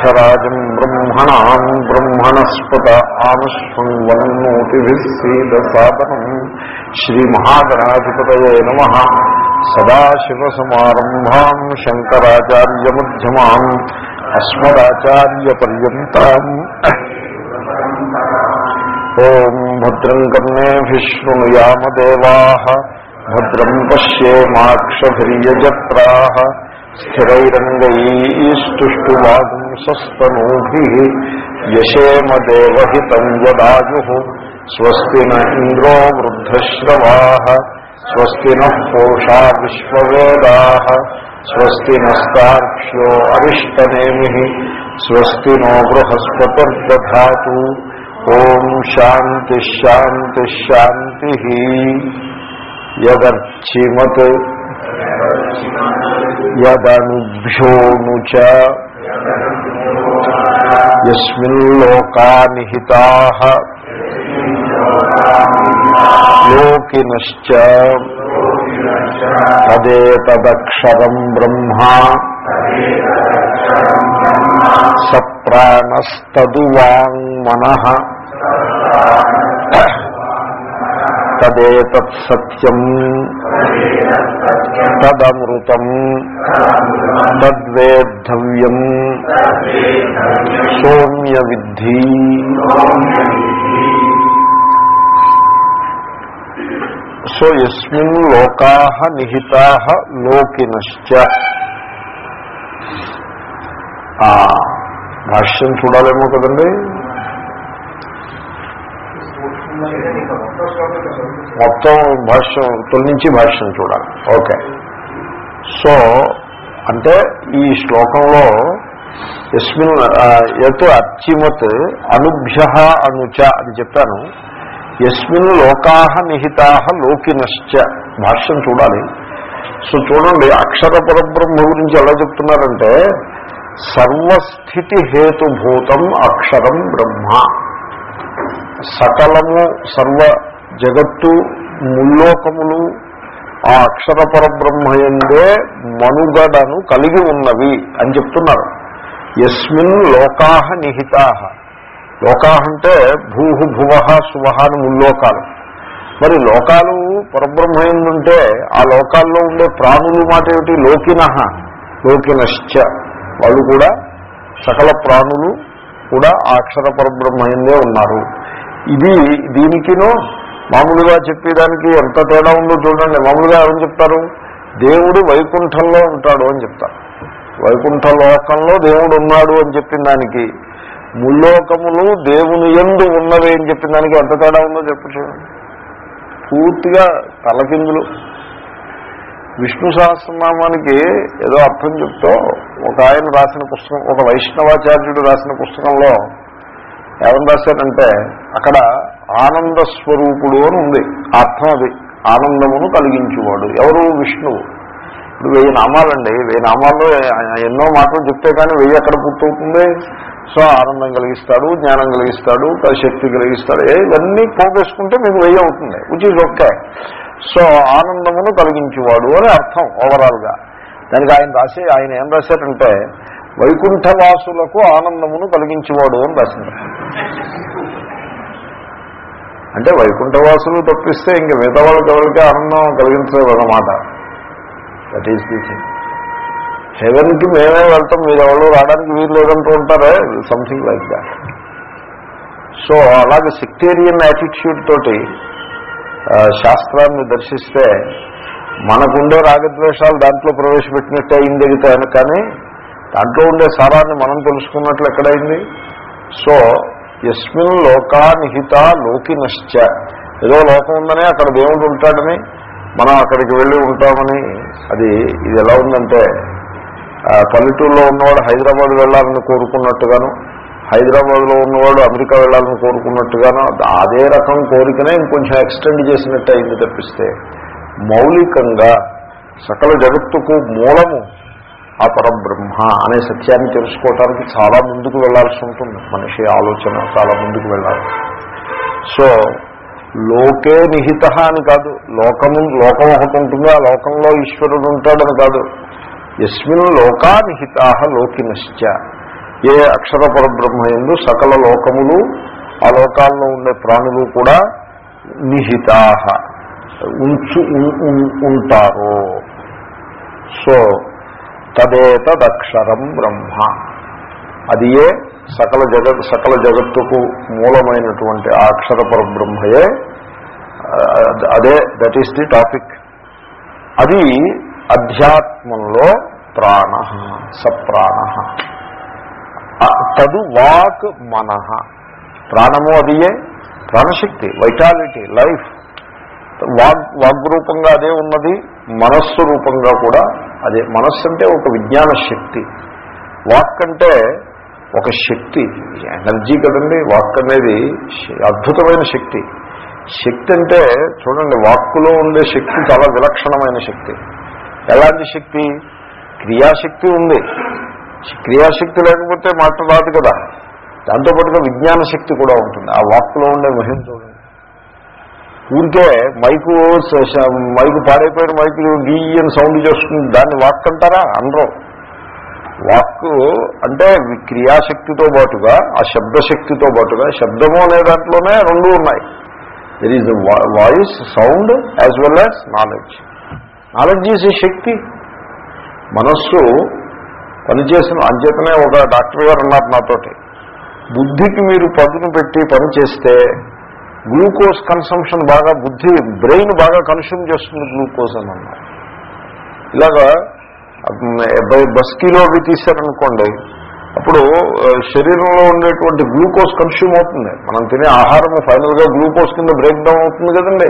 జ్యేష్టరాజం బ్రహ్మణాం బ్రహ్మణస్పత ఆనుష్ణ్వన్నోతిభిः సీదసాదనం శ్రీమహాగణాధిపతయే నమ. సదాశివసమారంభాం శంకరాచార్యమధ్యమాం అస్మదాచార్యపర్యంతం. ఓం భద్రం కర్ణేభిः శృణుయామదేవాः భద్రం स्थिरैरङ्गैस्तुष्टुवांसस्तनूभिः यशेम देवित यदाजु स्वस्ति न इंद्रो वृद्धश्रवा, स्वस्ति नोषा विश्व स्वस्ति नाक्ष्यो अरिष्टने स्वस्ति नो बृहस्पतिर्दधातु। ओं शातिशाशा यदर्चिमत యదనుభ్యోను చ యస్మిల్లోకా నిహితా లోకినశ్చ తదేతదక్షరం బ్రహ్మ సప్రాణస్తదువాంగ్మన తదేతత్ తదమృతం. తద్వేద్ధవ్యం. సోమ్య విద్ధి సో ఎస్మిన్ లోకా నిహితా లోకినశ్చ. భాష్యం చూడాలేమో కదండి? మొత్తం భాష్యం తొలి నుంచి భాష్యం చూడాలి. ఓకే. సో అంటే ఈ శ్లోకంలో ఎస్మిన్ ఎత్తు అత్యుమత్ అనుభ్య అనుచ అని చెప్పాను. ఎస్మిన్ లోకా నిహితా లోకినశ్చ. భాష్యం చూడాలి. సో చూడండి అక్షర పరబ్రహ్మ గురించి ఎలా చెప్తున్నారంటే సర్వస్థితి హేతుభూతం అక్షరం బ్రహ్మ. సకలము సర్వ జగత్తు ముల్లోకములు ఆ అక్షర పరబ్రహ్మయందే మనుగడను కలిగి ఉన్నవి అని చెప్తున్నారు. ఎస్మిన్ లోకాహ నిహితాహ లోకాహ అంటే భూహు భువ శుభ అని ముల్లోకాలు. మరి లోకాలు పరబ్రహ్మయందుంటే ఆ లోకాల్లో ఉండే ప్రాణులు మాట ఏమిటి? లోకిన. లోకినశ్చ. వాళ్ళు కూడా సకల ప్రాణులు కూడా ఆ అక్షర పరబ్రహ్మయందే ఉన్నారు. ఇది దీనికినో మామూలుగా చెప్పేదానికి ఎంత తేడా ఉందో చూడండి. మామూలుగా ఏమని చెప్తారు? దేవుడు వైకుంఠంలో ఉంటాడు అని చెప్తారు. వైకుంఠ లోకంలో దేవుడు ఉన్నాడు అని చెప్పిన దానికి ముల్లోకములు దేవుని ఎందు ఉన్నవి అని చెప్పిన దానికి ఎంత తేడా ఉందో చెప్పు చూడండి పూర్తిగా తలకిందులు. విష్ణు సహస్రనామానికి ఏదో అర్థం చెప్తూ ఒక ఆయన రాసిన పుస్తకం ఒక వైష్ణవాచార్యుడు రాసిన పుస్తకంలో ఏమని రాశారంటే అక్కడ ఆనంద స్వరూపుడు అని ఉంది. అర్థం అది. ఆనందమును కలిగించేవాడు. ఎవరు? విష్ణువు. ఇప్పుడు వెయ్యి నామాలండి. వెయ్యి నామాల్లో ఎన్నో మాటలు చెప్తే కానీ వెయ్యి ఎక్కడ పూర్తవుతుంది? సో ఆనందం కలిగిస్తాడు జ్ఞానం కలిగిస్తాడు శక్తి కలిగిస్తాడు. ఇవన్నీ పోగేసుకుంటే మీకు వెయ్యి అవుతుంది విచ్ ఈజ్ ఓకే సో ఆనందమును కలిగించేవాడు అని అర్థం ఓవరాల్గా దానికి ఆయన రాసి ఆయన ఏం రాశారంటే వైకుంఠవాసులకు ఆనందమును కలిగించేవాడు అని రాసింది అంటే వైకుంఠవాసులు తప్పిస్తే ఇంక మిగతా వాళ్ళకి ఎవరికి ఆనందం కలిగించలేదు అన్నమాట దట్ ఈస్ ది థింగ్ హెవెన్కి మేమే వెళ్తాం మీరు ఎవరు రావడానికి వీలు లేదంటూ ఉంటారే? సంథింగ్ లైక్ దాట్ సో అలాగే సెక్టేరియన్ యాటిట్యూడ్ తోటి శాస్త్రాన్ని దర్శిస్తే మనకుండే రాగద్వేషాలు దాంట్లో ప్రవేశపెట్టినట్టే అయింది అది కానీ దాంట్లో ఉండే సారాన్ని మనం తెలుసుకున్నట్లు ఎక్కడైంది? సో ఎస్మిన్ లోకా నిహిత లోకినశ్చ. ఏదో లోకం ఉందని అక్కడ దేవుడు ఉంటాడని మనం అక్కడికి వెళ్ళి ఉంటామని అది ఇది ఎలా ఉందంటే పల్లెటూరులో ఉన్నవాడు హైదరాబాద్ వెళ్ళాలని కోరుకున్నట్టుగాను హైదరాబాద్లో ఉన్నవాడు అమెరికా వెళ్ళాలని కోరుకున్నట్టుగాను అదే రకం కోరికనే ఇంకొంచెం ఎక్స్టెండ్ చేసినట్టు అయింది తప్పిస్తే మౌలికంగా సకల జగత్తుకు మూలము ఆ పరబ్రహ్మ అనే సత్యాన్ని తెలుసుకోవటానికి చాలా ముందుకు వెళ్ళాల్సి ఉంటుంది. మనిషి ఆలోచన చాలా ముందుకు వెళ్ళాలి. సో లోకే నిహిత అని కాదు. లోకము లోకం ఒకటి ఉంటుంది? ఆ లోకంలో ఈశ్వరుడు ఉంటాడని కాదు. ఎస్మిన్ లోకా నిహితా లోకినశ్చ. ఏ అక్షర పరబ్రహ్మ ఎందు సకల లోకములు ఆ లోకాల్లో ఉండే ప్రాణులు కూడా నిహితా. ఉంచు ఉం- ఉం- ఉంటారు. సో తదేతదక్షరం బ్రహ్మ. అది ఏ సకల జగత్ సకల జగత్తుకు మూలమైనటువంటి ఆ అక్షర పరబ్రహ్మయే. అదే దట్ ఈస్ ది టాపిక్ అది అధ్యాత్మంలో ప్రాణ సప్రాణ. తదు వాక్ మన. ప్రాణము అదియే ప్రాణశక్తి వైటాలిటీ లైఫ్ వాగ్ వాగ్రూపంగా అదే ఉన్నది మనస్సు రూపంగా కూడా అదే మనస్సు అంటే ఒక విజ్ఞాన శక్తి. వాక్ అంటే ఒక శక్తి. ఎనర్జీ కదండి వాక్ అనేది అద్భుతమైన శక్తి. శక్తి అంటే చూడండి వాక్కులో ఉండే శక్తి చాలా విలక్షణమైన శక్తి. ఎలాంటి శక్తి? క్రియాశక్తి ఉంది. క్రియాశక్తి లేకపోతే మాట రాదు కదా. దాంతోపాటుగా విజ్ఞాన శక్తి కూడా ఉంటుంది. ఆ వాక్కులో ఉండే మహిమ ఊరికే మైకు మైకు పాడైపోయిన మైకు గీయని సౌండ్ చేస్తుంది. దాన్ని వాక్ అంటారా అనరు. వాక్ అంటే క్రియాశక్తితో పాటుగా ఆ శబ్దశక్తితో పాటుగా శబ్దము అనే దాంట్లోనే రెండు ఉన్నాయి. There is voice sound as well as knowledge knowledge is శక్తి. మనస్సు పనిచేసిన అంచేతనే ఒక డాక్టర్ గారు ఉన్నారు నాతోటి. బుద్ధికి మీరు పదును పెట్టి పని చేస్తే గ్లూకోజ్ కన్సంప్షన్ బాగా బుద్ధి బ్రెయిన్ బాగా కన్స్యూమ్ చేస్తుంది గ్లూకోజ్ అని అన్నారు. ఇలాగా బై బస్కీలో అవి తీశారనుకోండి అప్పుడు శరీరంలో ఉండేటువంటి గ్లూకోజ్ కన్స్యూమ్ అవుతుంది. మనం తినే ఆహారం ఫైనల్గా గ్లూకోజ్ కింద బ్రేక్ డౌన్ అవుతుంది కదండి.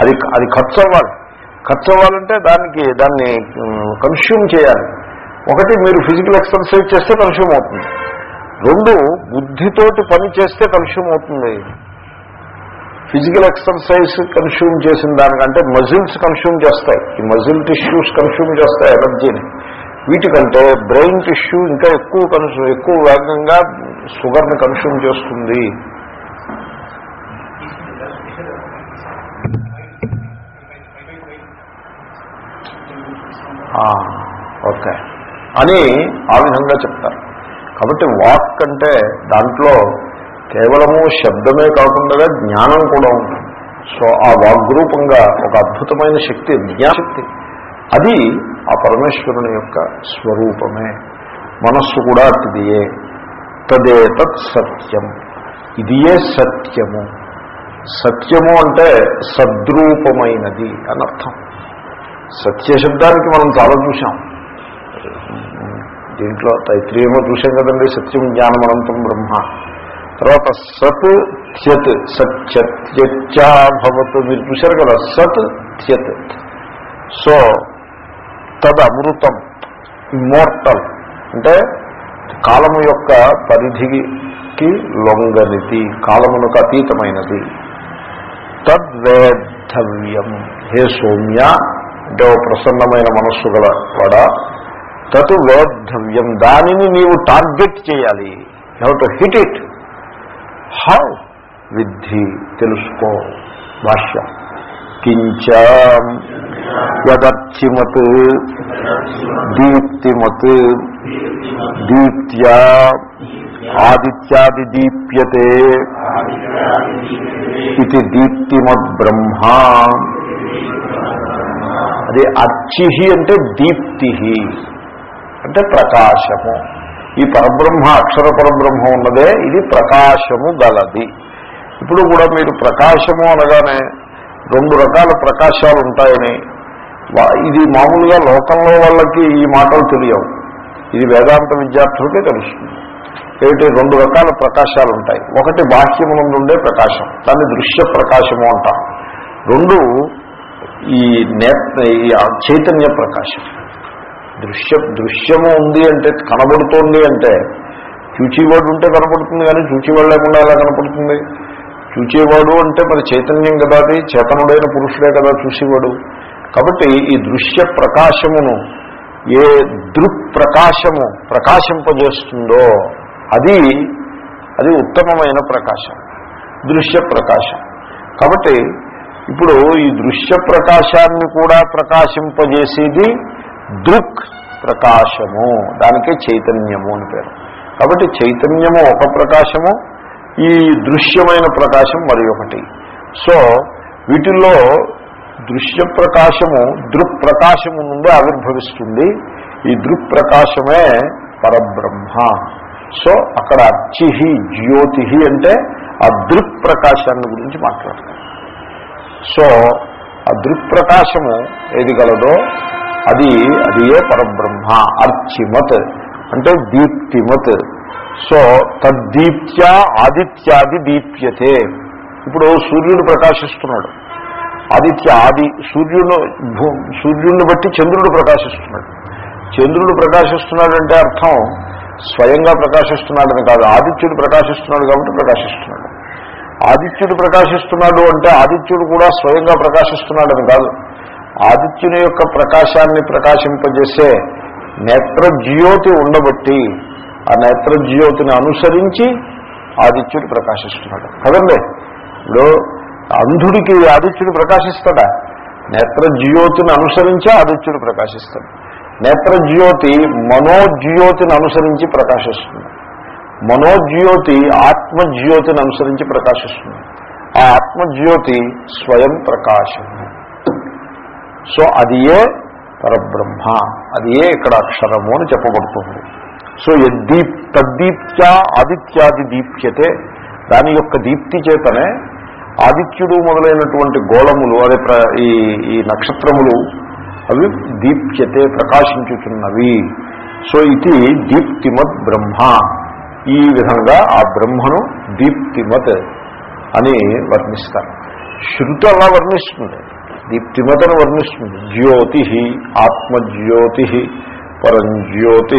అది అది ఖర్చు అవ్వాలి. ఖర్చు అవ్వాలంటే దానికి దాన్ని కన్స్యూమ్ చేయాలి. ఒకటి మీరు ఫిజికల్ ఎక్సర్సైజ్ చేస్తే కన్స్యూమ్ అవుతుంది. రెండు బుద్ధితోటి పని చేస్తే కన్స్యూమ్ అవుతుంది. ఫిజికల్ ఎక్సర్సైజ్ కన్స్యూమ్ చేసిన దానికంటే మజిల్స్ కన్స్యూమ్ చేస్తాయి. ఈ మజిల్ టిష్యూస్ కన్స్యూమ్ చేస్తాయి ఎనర్జీని వీటికంటే బ్రెయిన్ టిష్యూ ఇంకా ఎక్కువ కన్స్యూ ఎక్కువ వేగంగా షుగర్ని కన్స్యూమ్ చేస్తుంది. ఓకే. అని ఆ విధంగా చెప్తారు. కాబట్టి వాక్ అంటే దాంట్లో కేవలము శబ్దమే కాకుండా జ్ఞానం కూడా ఉంటుంది. సో ఆ వాగ్రూపంగా ఒక అద్భుతమైన శక్తి జ్ఞానశక్తి అది ఆ పరమేశ్వరుని యొక్క స్వరూపమే. మనస్సు కూడా అటుదియే తదేతత్ సత్యం. ఇదియే సత్యము. సత్యము అంటే సద్రూపమైనది అని అర్థం సత్య శబ్దానికి మనం చాలా చూసాం దీంట్లో తైత్రీయమో చూసాం కదండి సత్యం జ్ఞానమనంతం బ్రహ్మ. తర్వాత సత్ త్యత్ సత్యత్యత్యాభవత్ మీరు చూశారు కదా సత్ త్యత్ సో తద్ అమృతం ఇమ్మోర్టల్. అంటే కాలము యొక్క పరిధికి లొంగనిది కాలమునకు అతీతమైనది. తద్వేద్ధవ్యం. హే సౌమ్య అంటే ఓ ప్రసన్నమైన మనస్సు గల వాడ తత్ వేద్ధవ్యం. దానిని నీవు టార్గెట్ చేయాలి. How to hit it. How విద్ధి తెలుసుకో భాష్యం. కించ యదర్చిమత్ దీప్తిమత్ దీప్త్యా ఆదిత్యాది దీప్యతే ఇది దీప్తిమద్ బ్రహ్మ. అది అర్చి అంటే దీప్తి అంటే ప్రకాశము. ఈ పరబ్రహ్మ అక్షర పరబ్రహ్మ ఉన్నదే ఇది ప్రకాశము గలది. ఇప్పుడు కూడా మీరు ప్రకాశము అనగానే రెండు రకాల ప్రకాశాలు ఉంటాయని. ఇది మామూలుగా లోకంలో వాళ్ళకి ఈ మాటలు తెలియవు. ఇది వేదాంత విద్యార్థులకే తెలుస్తుంది. ఏమిటి? రెండు రకాల ప్రకాశాలు ఉంటాయి. ఒకటి బాహ్యమునందు ఉండే ప్రకాశం దాన్ని దృశ్య ప్రకాశము అంటాం రెండు ఈ నేత ఈ చైతన్య ప్రకాశం. దృశ్య దృశ్యము ఉంది అంటే కనబడుతోంది అంటే చూచేవాడు ఉంటే కనపడుతుంది కానీ చూచేవాడు లేకుండా ఎలా కనపడుతుంది? చూచేవాడు అంటే మరి చైతన్యం కదా అది చేతనుడైన పురుషుడే కదా చూసేవాడు. కాబట్టి ఈ దృశ్య ప్రకాశమును ఏ దృక్ప్రకాశము ప్రకాశింపజేస్తుందో అది అది ఉత్తమమైన ప్రకాశం దృశ్య ప్రకాశం. కాబట్టి ఇప్పుడు ఈ దృశ్య ప్రకాశాన్ని కూడా ప్రకాశింపజేసేది దృక్ ప్రకాశము. దానికే చైతన్యము అని పేరు. కాబట్టి చైతన్యము ఒక ప్రకాశము ఈ దృశ్యమైన ప్రకాశం మరి ఒకటి. సో వీటిల్లో దృశ్య ప్రకాశము దృక్ప్రకాశము నుండి ఆవిర్భవిస్తుంది. ఈ దృక్ప్రకాశమే పరబ్రహ్మ. సో అక్కడ అర్చిహి జ్యోతి అంటే ఆ దృక్ప్రకాశాన్ని గురించి మాట్లాడతారు. సో ఆ దృక్ప్రకాశము ఏది గలదో అది అది ఏ పరబ్రహ్మ అర్చిమత్ అంటే దీప్తిమత్. సో తద్దీప్త్యా ఆదిత్యాది దీప్యతే. ఇప్పుడు సూర్యుడు ప్రకాశిస్తున్నాడు. ఆదిత్య ఆది సూర్యుడు సూర్యుడిని బట్టి చంద్రుడు ప్రకాశిస్తున్నాడు. చంద్రుడు ప్రకాశిస్తున్నాడంటే అర్థం స్వయంగా ప్రకాశిస్తున్నాడని కాదు ఆదిత్యుడు ప్రకాశిస్తున్నాడు కాబట్టి ప్రకాశిస్తున్నాడు. ఆదిత్యుడు ప్రకాశిస్తున్నాడు అంటే ఆదిత్యుడు కూడా స్వయంగా ప్రకాశిస్తున్నాడని కాదు. ఆదిత్యుని యొక్క ప్రకాశాన్ని ప్రకాశింపజేసే నేత్రజ్యోతి ఉండబట్టి ఆ నేత్రజ్యోతిని అనుసరించి ఆదిత్యుడు ప్రకాశిస్తున్నాడు. కదండి? ఇప్పుడు అంధుడికి ఆదిత్యుడు ప్రకాశిస్తాడా? నేత్రజ్యోతిని అనుసరించి ఆదిత్యుడు ప్రకాశిస్తాడు. నేత్రజ్యోతి మనోజ్యోతిని అనుసరించి ప్రకాశిస్తుంది. మనోజ్యోతి ఆత్మజ్యోతిని అనుసరించి ప్రకాశిస్తుంది. ఆ ఆత్మజ్యోతి స్వయం ప్రకాశము. సో అది ఏ పరబ్రహ్మ అది ఏ ఇక్కడ అక్షరము అని చెప్పబడుతుంది. సో యద్దీప్ తద్దీప్త్యా ఆదిత్యాది దీప్యతే. దాని యొక్క దీప్తి చేతనే ఆదిత్యుడు మొదలైనటువంటి గోళములు అదే ప్ర- ఈ ఈ నక్షత్రములు అవి దీప్యతే ప్రకాశించుతున్నవి సో ఇది దీప్తిమత్ బ్రహ్మ. ఈ విధంగా ఆ బ్రహ్మను దీప్తిమత్ అని వర్ణిస్తారు. శృతి అలా వర్ణిస్తుంది. దీప్తిమతను వర్ణిస్తుంది. జ్యోతి ఆత్మజ్యోతి పరంజ్యోతి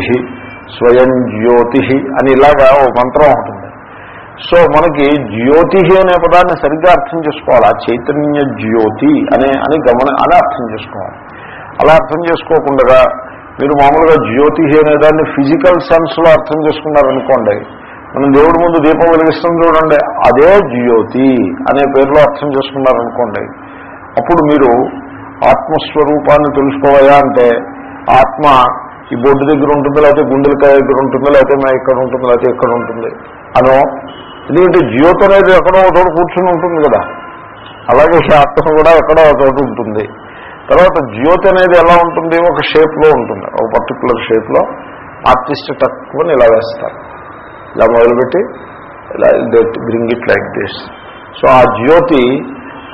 స్వయం జ్యోతి అని ఇలాగా ఓ మంత్రం ఉంటుంది సో మనకి జ్యోతి అనే పదాన్ని సరిగ్గా అర్థం చేసుకోవాలి? ఆ చైతన్య జ్యోతి అనే అని గమన అని అర్థం చేసుకోవాలి. అలా అర్థం చేసుకోకుండా మీరు మామూలుగా జ్యోతి అనే దాన్ని ఫిజికల్ సెన్స్లో అర్థం చేసుకున్నారనుకోండి మనం దేవుడి ముందు దీపం వెలిగిస్తాం చూడండి అదే జ్యోతి అనే పేరులో అర్థం చేసుకున్నారనుకోండి అప్పుడు మీరు ఆత్మస్వరూపాన్ని తెలుసుకోవాలా అంటే ఆత్మ ఈ బొడ్డు దగ్గర ఉంటుంది లేకపోతే గుండెలకాయ దగ్గర ఉంటుంది లేకపోతే మా ఇక్కడ ఉంటుంది లేకపోతే ఇక్కడ ఉంటుంది. అనో ఎందుకంటే జ్యోతి అనేది ఎక్కడో చోట కూర్చుని ఉంటుంది కదా. అలాగే ఆత్మ కూడా ఎక్కడో చోట ఉంటుంది. తర్వాత జ్యోతి అనేది ఎలా ఉంటుంది? ఒక షేప్లో ఉంటుంది. ఒక పర్టికులర్ షేప్లో ఆర్టిస్ట్ తక్కువని ఇలా వేస్తారు. ఇలా మొదలుపెట్టి ఇలా bring it like this so ఆ జ్యోతి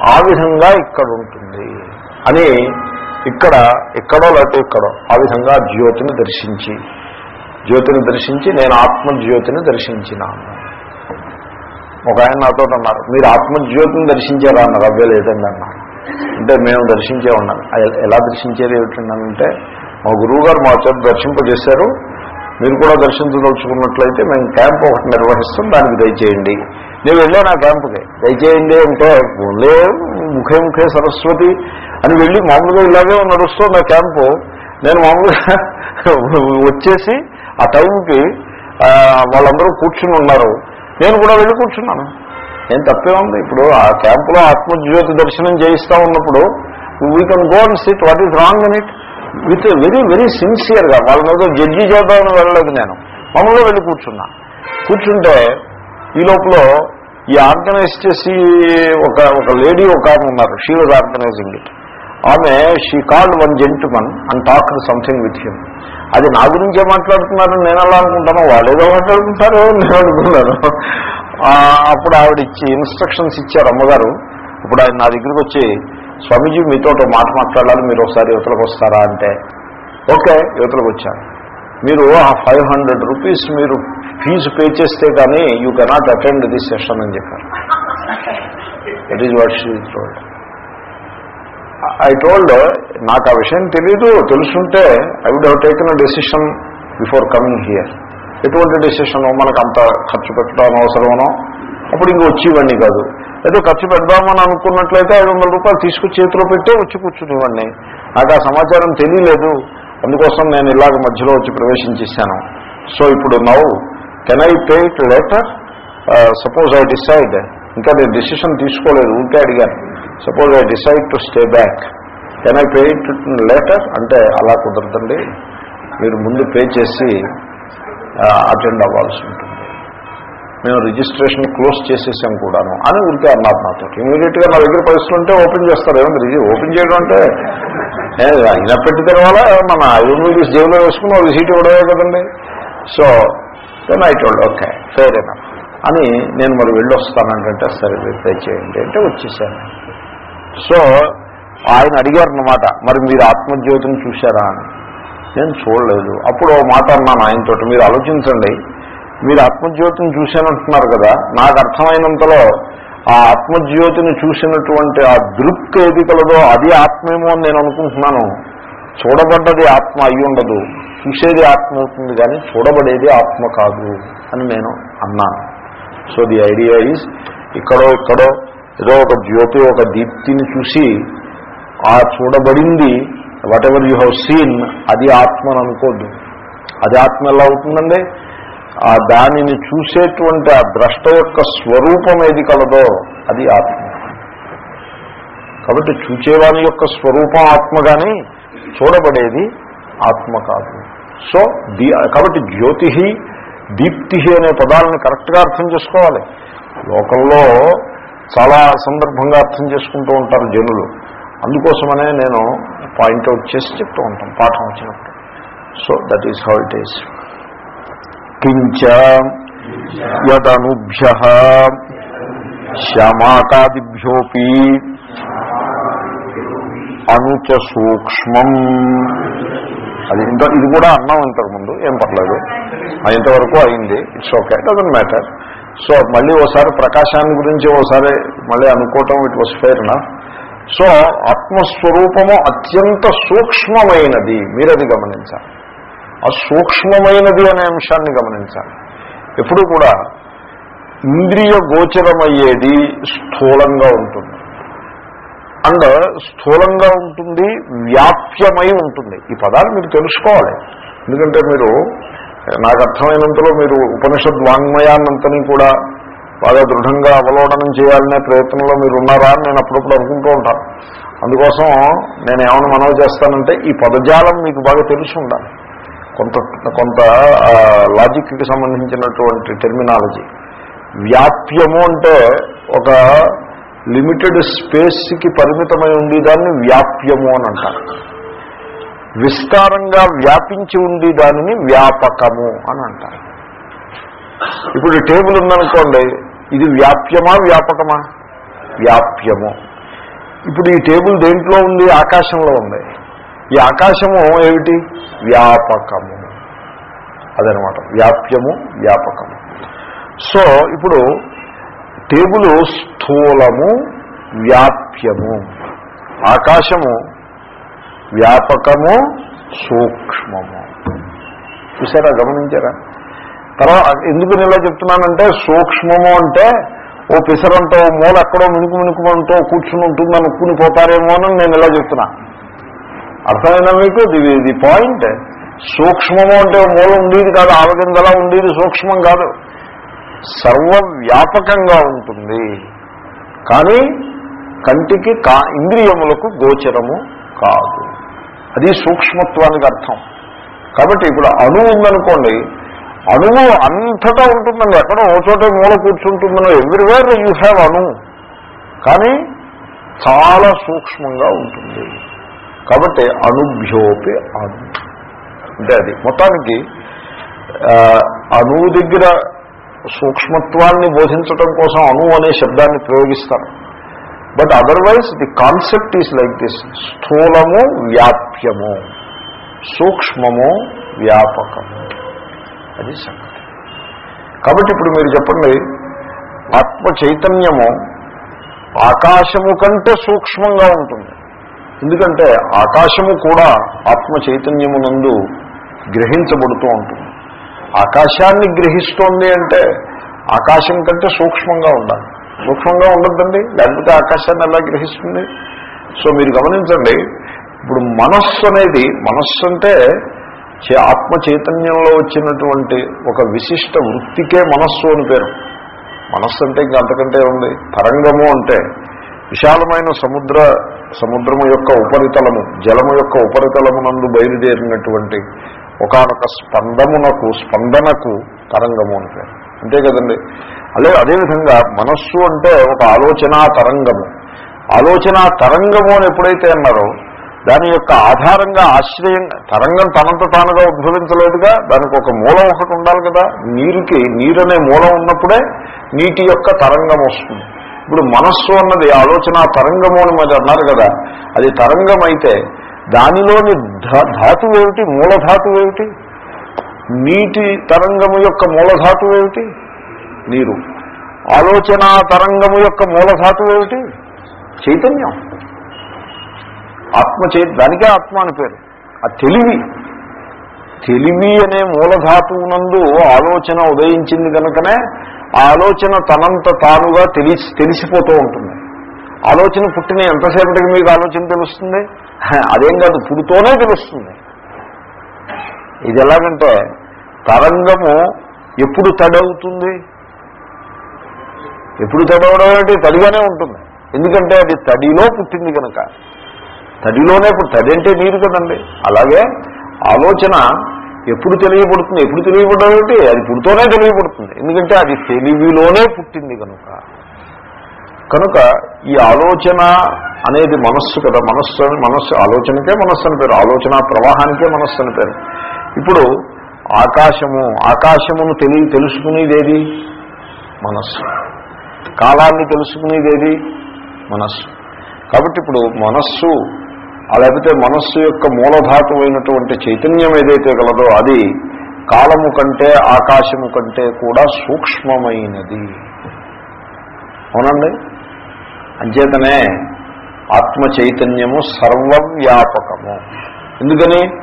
ఆ విధంగా ఇక్కడ ఉంటుంది అని ఇక్కడ ఎక్కడో లేకపోతే ఇక్కడో ఆ విధంగా జ్యోతిని దర్శించి జ్యోతిని దర్శించి నేను ఆత్మజ్యోతిని దర్శించినాను. ఒక ఆయన నాతో అన్నారు మీరు ఆత్మజ్యోతిని దర్శించారా? అన్నారు అవ్వే లేదండి అన్నారు అంటే మేము దర్శించే ఉన్నాను ఎలా దర్శించేది ఏమిటంటే మా గురువు గారు మా చేత దర్శింపజేశారు. మీరు కూడా దర్శించదలుచుకున్నట్లయితే మేము క్యాంప్ ఒకటి నిర్వహిస్తాం దానికి దయచేయండి. నేను వెళ్ళాను ఆ క్యాంపుకి. దయచేయండి అంటే లే ముఖే ముఖే సరస్వతి అని వెళ్ళి మామూలుగా ఇలాగే నడుస్తుంది ఆ క్యాంపు. నేను మామూలుగా వచ్చేసి ఆ టైంకి వాళ్ళందరూ కూర్చుని ఉన్నారు. నేను కూడా వెళ్ళి కూర్చున్నాను. ఏం తప్పే ఉంది. ఇప్పుడు ఆ క్యాంపులో ఆత్మజ్యోతి దర్శనం చేయిస్తా ఉన్నప్పుడు we can go and sit what is wrong in it with very very సిన్సియర్గా వాళ్ళ మీద జడ్జి చేద్దామని వెళ్ళలేదు నేను. మామూలుగా వెళ్ళి కూర్చున్నా. కూర్చుంటే ఈ లోపల ఈ ఆర్గనైజ్ చేసి ఒక ఒక లేడీ ఒక ఆమె ఉన్నారు. షీ వాజ్ ఆర్గనైజింగ్ ఇట్ ఆమె she called one gentleman and talk something with him అది నా గురించే మాట్లాడుతున్నారని నేను అలా అనుకుంటాను? వాళ్ళు ఏదో మాట్లాడుకుంటారో? నేను అనుకున్నాను. అప్పుడు ఆవిడ ఇచ్చి ఇన్స్ట్రక్షన్స్ ఇచ్చారు అమ్మగారు. ఇప్పుడు ఆయన నా దగ్గరికి వచ్చి స్వామీజీ మీతో మాట మాట్లాడాలి. మీరు ఒకసారి యువతలకు వస్తారా? అంటే ఓకే. యువతలకు వచ్చాను. మీరు ఆ ఫైవ్ హండ్రెడ్ రూపీస్ మీరు ఫీజు పే చేస్తే కానీ you cannot attend this session అని చెప్పారు. That is what she told I told నాకు ఆ విషయం తెలీదు తెలుసుంటే I would have taken a decision before coming here ఎటువంటి డెసిషన్ మనకు అంత ఖర్చు పెట్టడం అవసరమనో? అప్పుడు ఇంక వచ్చేవాడిని కాదు. ఏదో ఖర్చు పెడదామని అనుకున్నట్లయితే ఐదు వందల రూపాయలు తీసుకొచ్చి చేతిలో పెట్టే వచ్చి కూర్చునేవాడిని. నాకు ఆ సమాచారం తెలియలేదు. అందుకోసం నేను ఇలాగ మధ్యలో వచ్చి ప్రవేశించేశాను సో ఇప్పుడు నవ్వు can I pay it later suppose I decide ఇంకా నేను డిసిషన్ తీసుకోలేదు ఉంటే అడిగాను. Suppose I decide to stay back can I pay it later అంటే అలా కుదరదండి. మీరు ముందు పే చేసి అటెండ్ అవ్వాల్సి ఉంటుంది. మేము రిజిస్ట్రేషన్ క్లోజ్ చేసేసాం కూడాను అని ఉడికే అన్నారు నాతో. ఇమీడియట్గా నా దగ్గర పరిస్థితులు ఉంటే ఓపెన్ చేస్తారు. ఏమంటే రిజి ఓపెన్ చేయడం అంటే? అయినప్పటి అయినా పెట్టి మన ఐదు జేబులో వేసుకుని వాళ్ళు సీట్ ఇవ్వడమే కదండి. So then I told okay fair అయినా అని నేను మరి వెళ్ళి వస్తానంటే సరే రిప్లై చేయండి. అంటే వచ్చేసాను. సో ఆయన అడిగారన్నమాట మరి మీరు ఆత్మజ్యోతిని చూశారా? అని. నేను చూడలేదు. అప్పుడు ఓ మాట అన్నాను ఆయనతో మీరు ఆలోచించండి. మీరు ఆత్మజ్యోతిని చూశానంటున్నారు కదా నాకు అర్థమైనంతలో ఆ ఆత్మజ్యోతిని చూసినటువంటి ఆ దృక్ ఏది కలదో అది ఆత్మేమో అని నేను అనుకుంటున్నాను. చూడబడ్డది ఆత్మ అయి ఉండదు. చూసేది ఆత్మ అవుతుంది కానీ చూడబడేది ఆత్మ కాదు అని నేను అన్నాను. సో ది ఐడియా ఈజ్ ఇక్కడో ఇక్కడో ఏదో ఒక జ్యోతి ఒక దీప్తిని చూసి ఆ చూడబడింది whatever you have seen అది ఆత్మని అనుకోద్దు. అది ఆత్మ ఎలా అవుతుందండి? ఆ దానిని చూసేటువంటి ఆ ద్రష్ట యొక్క స్వరూపం ఏది కలదో అది ఆత్మ. కాబట్టి చూచేవాని యొక్క స్వరూపం ఆత్మ కానీ చూడబడేది ఆత్మ కాదు. సో దీ కాబట్టి జ్యోతి దీప్తి అనే పదాలను కరెక్ట్గా అర్థం చేసుకోవాలి. లోకంలో చాలా సందర్భంగా అర్థం చేసుకుంటూ ఉంటారు జనులు. అందుకోసమనే నేను పాయింట్అవుట్ చేసి చెప్తూ ఉంటాను పాఠం వచ్చినప్పుడు. So that is how it is కించ యదనుభ్య శ్యామాకాదిభ్యోపి అనుచ సూక్ష్మం అది ఇంత ఇది కూడా అన్నాం ఇంతకుముందు ఏం పర్లేదు. ఇంతవరకు అయింది. It's okay doesn't matter so మళ్ళీ ఓసారి ప్రకాశాన్ని గురించి ఓసారి మళ్ళీ అనుకోవటం ఇట్ వాస్ ఫేర్ నా సో ఆత్మస్వరూపము అత్యంత సూక్ష్మమైనది మీరు అది గమనించాలి. ఆ సూక్ష్మమైనది అనే అంశాన్ని గమనించాలి. ఎప్పుడు కూడా ఇంద్రియ గోచరమయ్యేది స్థూలంగా ఉంటుంది. అండ్ స్థూలంగా ఉంటుంది వ్యాప్యమై ఉంటుంది. ఈ పదాలు మీరు తెలుసుకోవాలి. ఎందుకంటే మీరు నాకు అర్థమైనంతలో మీరు ఉపనిషద్ వాంగ్మయాన్నంతని కూడా బాగా దృఢంగా అవలోడనం చేయాలనే ప్రయత్నంలో మీరు ఉన్నారా అని నేను అప్పుడప్పుడు అనుకుంటూ ఉంటాను అందుకోసం నేను ఏమైనా మనవి చేస్తానంటే ఈ పదజాలం మీకు బాగా తెలిసి ఉండాలి. కొంత కొంత లాజిక్కి సంబంధించినటువంటి టెర్మినాలజీ వ్యాప్యము అంటే ఒక లిమిటెడ్ స్పేస్కి పరిమితమై ఉండేదాన్ని వ్యాప్యము అని అంటారు. విస్తారంగా వ్యాపించి ఉండి దానిని వ్యాపకము అని అంటారు. ఇప్పుడు టేబుల్ ఉందనుకోండి ఇది వ్యాప్యమా వ్యాపకమా? వ్యాప్యము. ఇప్పుడు ఈ టేబుల్ దేంట్లో ఉంది? ఆకాశంలో ఉంది. ఈ ఆకాశము ఏమిటి? వ్యాపకము. అదనమాట. వ్యాప్యము వ్యాపకము. సో ఇప్పుడు టేబుల్ స్థూలము వ్యాప్యము. ఆకాశము వ్యాపకము సూక్ష్మము. చూసారా? గమనించారా? తర్వాత ఎందుకు నేను ఇలా చెప్తున్నానంటే సూక్ష్మము అంటే ఓ పిసరంతో మూల ఎక్కడో మినుకు మినుకుమంటూ కూర్చుని ఉంటుంది అనుకుని పోతారేమో అని నేను ఇలా చెప్తున్నా. అర్థమైనా మీకు? The the point. సూక్ష్మము అంటే మూల ఉండేది కాదు ఆవగిందలా ఉండేది సూక్ష్మం కాదు. సర్వవ్యాపకంగా ఉంటుంది. కానీ కంటికి కా ఇంద్రియములకు గోచరము కాదు. అది సూక్ష్మత్వానికి అర్థం. కాబట్టి ఇప్పుడు అణువు ఉందనుకోండి అణువు అంతటా ఉంటుందండి. ఎక్కడో ఓ చోట మూల కూర్చుంటుందనో ఎవ్రీవేర్ యూ హ్యావ్ అణు కానీ చాలా సూక్ష్మంగా ఉంటుంది. కాబట్టి అణుభ్యోపి అణు. అంటే అది. మొత్తానికి అణువు దగ్గర సూక్ష్మత్వాన్ని బోధించటం కోసం అణు అనే శబ్దాన్ని ప్రయోగిస్తారు. But otherwise the concept is like this స్థూలము వ్యాప్యము. సూక్ష్మము వ్యాపకము. అది సంగతి. కాబట్టి ఇప్పుడు మీరు చెప్పండి ఆత్మ చైతన్యము ఆకాశము కంటే సూక్ష్మంగా ఉంటుంది. ఎందుకంటే ఆకాశము కూడా ఆత్మ చైతన్యమునందు గ్రహించబడుతూ ఉంటుంది. ఆకాశాన్ని గ్రహిస్తోంది అంటే ఆకాశం కంటే సూక్ష్మంగా ఉండాలి. సూక్ష్మంగా ఉండద్దండి? లేకపోతే ఆకాశాన్ని ఎలా గ్రహిస్తుంది? సో మీరు గమనించండి ఇప్పుడు మనస్సు అనేది మనస్సు అంటే ఆత్మ చైతన్యంలో వచ్చినటువంటి ఒక విశిష్ట వృత్తికే మనస్సు అని పేరు. మనస్సు అంటే ఇంకా అంతకంటే ఉంది? తరంగము అంటే విశాలమైన సముద్ర సముద్రము యొక్క ఉపరితలము జలము యొక్క ఉపరితలమునందు బయలుదేరినటువంటి ఒకనొక స్పందమునకు స్పందనకు తరంగము అని పేరు. అంతే కదండి? అదే అదేవిధంగా మనస్సు అంటే ఒక ఆలోచన తరంగము. ఆలోచన తరంగము అని ఎప్పుడైతే అన్నారో దాని యొక్క ఆధారంగా ఆశ్రయం తరంగం తనంత తానుగా ఉద్భవించలేదుగా దానికి ఒక మూలం ఒకటి ఉండాలి కదా? నీరుకి నీరు అనే మూలం ఉన్నప్పుడే నీటి యొక్క తరంగం వస్తుంది. ఇప్పుడు మనస్సు అన్నది ఆలోచన తరంగము అని మరి అన్నారు కదా? అది తరంగం అయితే దానిలోని ధా- ధాతువు ఏమిటి మూలధాతువు ఏమిటి నీటి తరంగము యొక్క మూలధాతువు ఏమిటి నీరు. ఆలోచన తరంగము యొక్క మూలధాతువు ఏమిటి చైతన్యం. ఆత్మ చై దానికే ఆత్మ అని పేరు. ఆ తెలివి. తెలివి అనే మూలధాతువునందు ఆలోచన ఉదయించింది కనుకనే ఆ ఆలోచన తనంత తానుగా తెలిసి తెలిసిపోతూ ఉంటుంది. ఆలోచన పుట్టిన ఎంతసేపటికి మీకు ఆలోచన తెలుస్తుంది? అదేం కాదు పుడుతోనే తెలుస్తుంది. ఇది ఎలాగంటే తరంగము ఎప్పుడు తడవుతుంది? ఎప్పుడు తడవడం అంటే తడిగానే ఉంటుంది. ఎందుకంటే అది తడిలో పుట్టింది కనుక తడిలోనే ఇప్పుడు తడి అంటే నీరు కదండి. అలాగే ఆలోచన ఎప్పుడు తెలియబడుతుంది ఎప్పుడు తెలియబడడం అంటే అది పుడుతూనే తెలియబడుతుంది. ఎందుకంటే అది తెలివిలోనే పుట్టింది కనుక కనుక ఈ ఆలోచన అనేది మనస్సు కదా. మనస్సు మనస్సు ఆలోచనకే మనస్సు అని పేరు. ఆలోచన ప్రవాహానికే మనస్సు అని పేరు. ఇప్పుడు ఆకాశము ఆకాశమును తెలి తెలుసుకునేదేది? మనస్సు. కాలాన్ని తెలుసుకునేదేది? మనస్సు. కాబట్టి ఇప్పుడు మనస్సు లేకపోతే మనస్సు యొక్క మూలధాతువైనటువంటి చైతన్యం ఏదైతే గలదో అది కాలము కంటే ఆకాశము కంటే కూడా సూక్ష్మమైనది. అవునండి? అంచేతనే ఆత్మ చైతన్యము సర్వవ్యాపకము. ఎందుకని?